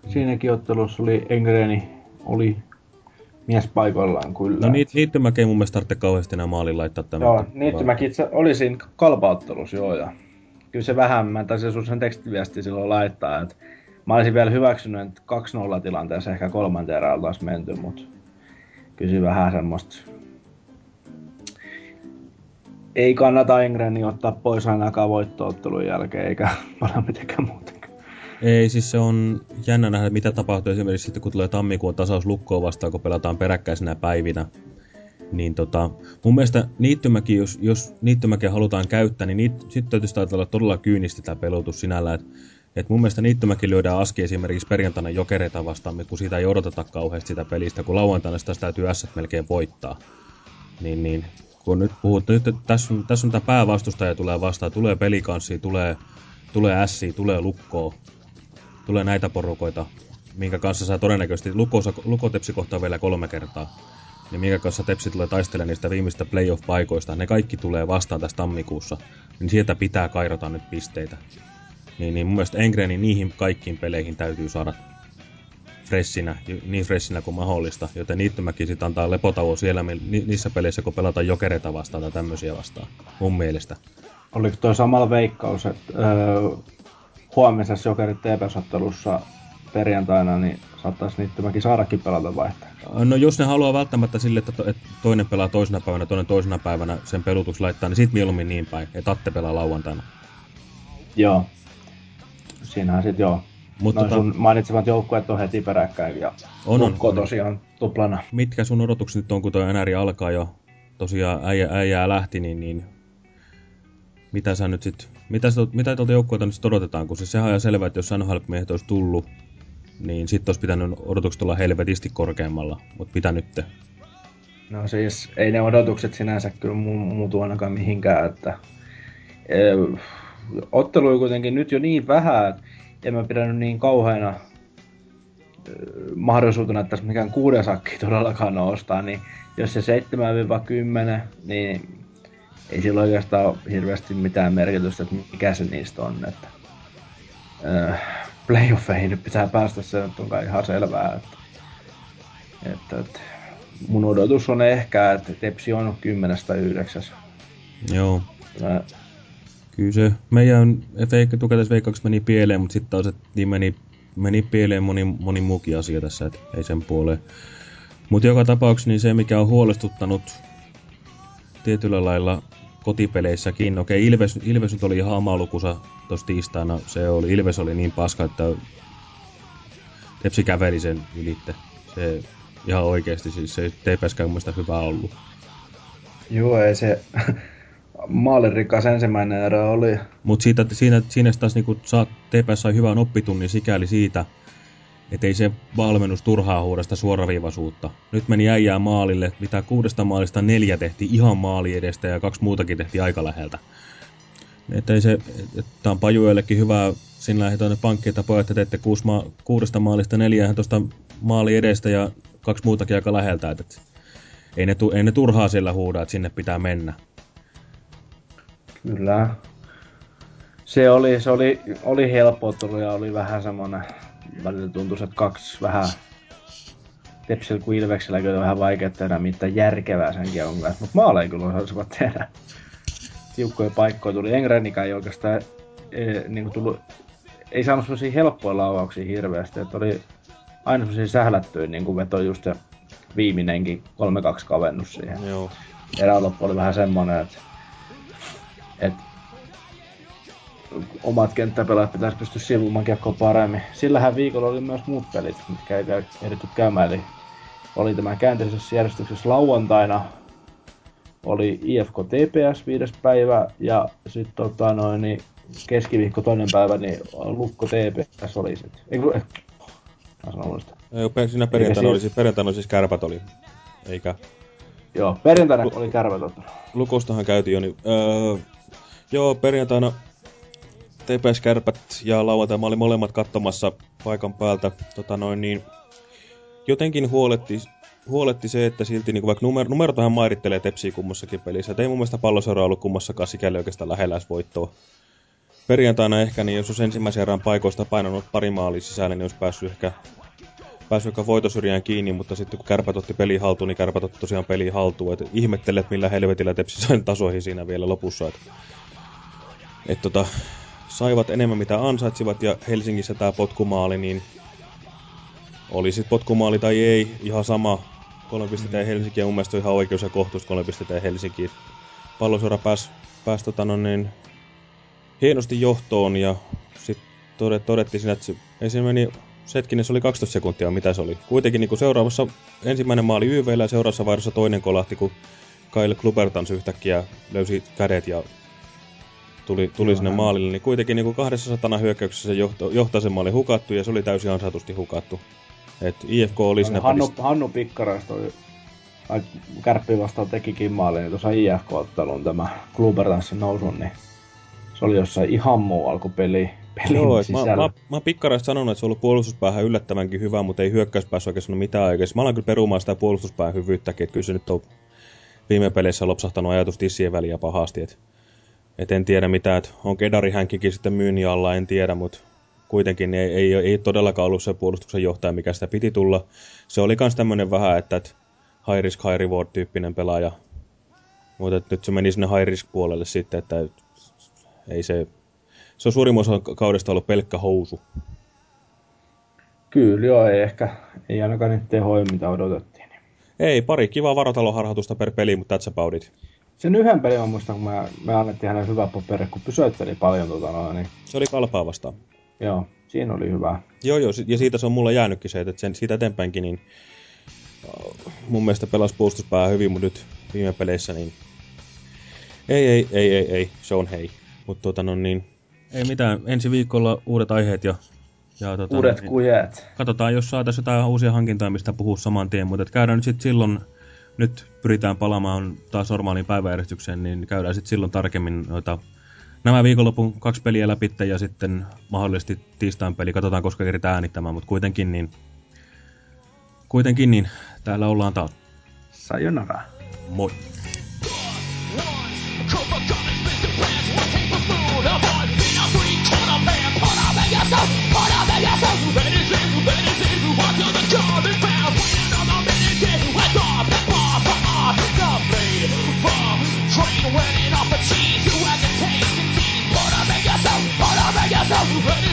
Siinäkin ottelussa oli Engreni, oli mies paikoillaan kyllä. No niit, niittymäki ei mun mielestä tarvitse kauheasti enää maalin laittaa tämän. Joo, Niittymäki itse oli siinä kalpauttelussa, joo, ja kyllä se vähän, mä taisin sun sen tekstiviesti silloin laittaa, että Mä olisin vielä hyväksynyt, että 2-0 tilanteessa ehkä kolmanteen erään oltaisiin menty, mutta kysy vähän semmoista ei kannata Engreni ottaa pois ainakaan voittoottelun jälkeen, eikä paljon mitenkään muutenkaan. Ei, siis se on jännä nähdä, mitä tapahtuu esimerkiksi sitten, kun tulee tammikuun tasaus lukkoon vastaan, kun pelataan peräkkäisenä päivinä. Niin tota, mun mielestä niittymäki, jos, jos niittymäkiä halutaan käyttää, niin sitten täytyisi olla todella kyynistä tämä pelutus sinällä, että et mun mielestä Niittymäki lyödään aski esimerkiksi perjantaina jokereita vastaan, kun siitä ei odoteta kauheasti sitä pelistä, kun lauantaina sitä täytyy S melkein voittaa. Niin, niin kun nyt puhut, nyt tässä on, tässä on tämä päävastustaja tulee vastaan, tulee pelikanssi, tulee, tulee S, tulee lukkoa, tulee näitä porukoita, minkä kanssa saa todennäköisesti, lukosa, lukotepsi kohtaa vielä kolme kertaa, niin minkä kanssa tepsi tulee taistelemaan niistä viimeistä playoff-paikoista, ne kaikki tulee vastaan tässä tammikuussa, niin sieltä pitää kairata nyt pisteitä. Niin, niin mun mielestä Engreni niihin kaikkiin peleihin täytyy saada freshinä, niin freshinä kuin mahdollista, joten Niittymäki sitten antaa lepotauon siellä ni, niissä peleissä, kun pelataan jokereita vastaan tai tämmöisiä vastaan, mun mielestä. Oliko tuo samalla veikkaus, että öö, huomisessa jokerit TPS-ottelussa perjantaina, niin saattaisi Niittymäki saadakin pelata vaihtaa? No jos ne haluaa välttämättä sille, että, to, että toinen pelaa toisena päivänä, toinen toisena päivänä sen pelutus laittaa, niin sit mieluummin niin päin, että Atte pelaa lauantaina. Joo. Siinähän sitten joo, mutta tota, sun mainitsemat joukkueet on heti peräkkäin ja on, on, on. tosiaan tuplana. Mitkä sun odotukset nyt on, kun tuo NR alkaa jo tosiaan äijä, äijää lähti, niin, niin mitä sä nyt sit, mitä, sä, mitä tuolta joukkueelta nyt sit odotetaan, kun siis sehän on ihan selvä, että jos NHL-miehet olisi tullut, niin sitten olisi pitänyt odotukset olla helvetisti korkeammalla, mutta mitä nyt? No siis ei ne odotukset sinänsä kyllä mu- muutu ainakaan mihinkään, että e, ottelu kuitenkin nyt jo niin vähän, että en mä pidä niin kauheana mahdollisuutena, että tässä mikään kuuden sakki todellakaan nostaa, niin jos se 7-10, niin ei sillä oikeastaan ole hirveästi mitään merkitystä, että mikä se niistä on. Että, äh, playoffeihin nyt pitää päästä, se on kai ihan selvää. Että, että, että mun odotus on ehkä, että Tepsi on 10 9. Joo. Mä kyllä se meidän tuketas veikkaukset meni pieleen, mutta sitten taas, että niin meni, meni pieleen moni, moni muukin asia tässä, että ei sen puoleen. Mutta joka tapauksessa niin se, mikä on huolestuttanut tietyllä lailla kotipeleissäkin, okei Ilves, Ilves nyt oli ihan oma lukusa tuossa tiistaina, se oli, Ilves oli niin paska, että Tepsi käveli sen ylitte. Se ihan oikeasti, siis se TPSkään mun hyvä ollut. Joo, ei se, maalirikas ensimmäinen erä oli. Mutta siitä, siinä, siinä taas niinku saat, TPS sai hyvän oppitunnin sikäli siitä, että ei se valmennus turhaa huudesta suoraviivaisuutta. Nyt meni äijää maalille, mitä kuudesta maalista neljä tehti ihan maali edestä ja kaksi muutakin tehti aika läheltä. Että ei se, että on pajuillekin hyvä sinä lähdet tuonne pankkiin, että pojat, teette ma- kuudesta maalista neljä tuosta maali edestä ja kaksi muutakin aika läheltä. Että ei ne, ei ne turhaa siellä huuda, että sinne pitää mennä. Kyllä. Se oli, se oli, oli helppo tullut ja oli vähän semmonen, välillä tuntui, että kaksi vähän Tepsillä kuin Ilveksellä kyllä vähän vaikea tehdä mitään järkevää senkin on kanssa, mutta maaleja kyllä osasivat tehdä. Tiukkoja paikkoja tuli. Engrenikään ei oikeastaan e, niin kuin tullut, ei saanut sellaisia helppoja lauauksia hirveästi, että oli aina sellaisia sählättyjä niin kuin veto just se viimeinenkin 3-2 kavennus siihen. Joo. Eräloppu oli vähän semmonen, että että omat kenttäpelaajat pitäisi pystyä sivumaan kiekkoa paremmin. Sillähän viikolla oli myös muut pelit, mitkä ei ehditty käymään. Eli oli tämä käänteisessä järjestyksessä lauantaina oli IFK TPS viides päivä ja sitten tota noin, niin keskiviikko toinen päivä, niin Lukko TPS oli sitten. Ei kun, mä sanon sitä. Ei, siinä perjantaina oli, siis, perjantaina oli siis kärpät oli, eikä... Joo, perjantaina Lu- oli kärpät Lukostahan käytiin jo, niin öö, Joo, perjantaina TPS Kärpät ja lauantaina oli molemmat katsomassa paikan päältä. Tota noin, niin jotenkin huoletti, huoletti se, että silti niin vaikka numer, numerotahan mairittelee tepsiä kummassakin pelissä. Et ei mun mielestä palloseura ollut kummassakaan sikäli oikeastaan lähellä voittoa. Perjantaina ehkä, niin jos olisi ensimmäisen erään paikoista painanut pari maalia sisälle, niin olisi päässyt ehkä päässyt ehkä voitosyrjään kiinni, mutta sitten kun kärpät otti peli haltuun, niin kärpät otti tosiaan peli haltuun. Et ihmettelet, millä helvetillä tepsi sain tasoihin siinä vielä lopussa. Et et tota, saivat enemmän mitä ansaitsivat ja Helsingissä tämä potkumaali, niin oli sitten potkumaali tai ei, ihan sama. Kolme pistettä Helsinki ja mun mielestä on ihan oikeus ja kohtuus kolme pistettä Helsinkiin. Palloseura pääsi pääs, tota, no niin, hienosti johtoon ja sitten todettiin siinä, että se, ensin meni setkinen, se oli 12 sekuntia, mitä se oli. Kuitenkin niin seuraavassa ensimmäinen maali YVllä ja seuraavassa vaihdossa toinen kolahti, kun Kyle Klubertans yhtäkkiä löysi kädet ja tuli, tuli sinne maalille, niin kuitenkin niin kuin 200 hyökkäyksessä se johto, johtaisema oli hukattu ja se oli täysin ansaitusti hukattu. Et IFK oli sinne Hannu, pelissä. Hannu Pikkaraista oli kärppi vastaan tekikin maalin, niin tuossa IFK-ottelun tämä Klubertansin nousun, niin se oli jossain ihan muualla kuin peli, Joo. Mä, mä, mä oon pikkaraista sanonut, että se on ollut puolustuspäähän yllättävänkin hyvä, mutta ei hyökkäyspäässä oikein sanonut mitään oikein. Mä alan kyllä perumaan sitä puolustuspäähän hyvyyttäkin, että kyllä se nyt on viime peleissä lopsahtanut ajatus tissien väliä pahasti. Et, et en tiedä mitä, että on Kedari hänkikin sitten myynnin alla, en tiedä, mutta kuitenkin ei, ei, ei todellakaan ollut se puolustuksen johtaja, mikä sitä piti tulla. Se oli myös tämmöinen vähän, että, että high risk, high reward tyyppinen pelaaja. Mutta nyt se meni sinne high risk puolelle sitten, että ei se, se on suurimman osa kaudesta ollut pelkkä housu. Kyllä joo, ei ehkä, ei ainakaan nyt tehoja mitä odotettiin. Ei, pari kivaa varotaloharhautusta per peli, mutta that's about it. Sen yhden pelin mä muistan, kun me, me annettiin hänen hyvä paperi, kun pysyötteli paljon tota noin. Niin... Se oli kalpaa vastaan. Joo, siinä oli hyvä. Joo, joo, ja siitä se on mulle jäänytkin se, että sen, siitä eteenpäinkin, niin mun mielestä pelasi puolustuspää hyvin, mutta nyt viime peleissä, niin ei, ei, ei, ei, ei, se on hei. Mutta tota no niin... Ei mitään, ensi viikolla uudet aiheet ja... ja tota, uudet niin, kujet. Katsotaan, jos saataisiin jotain uusia hankintoja, mistä puhua saman tien, mutta käydään nyt sitten silloin, nyt pyritään palaamaan taas normaaliin päiväjärjestykseen, niin käydään sitten silloin tarkemmin noita nämä viikonlopun kaksi peliä läpi ja sitten mahdollisesti tiistain peli. Katsotaan, koska keritään äänittämään, mutta kuitenkin niin, kuitenkin niin täällä ollaan taas. Sayonara. Moi. When an opportunity to entertain, put up in yourself, put up in yourself,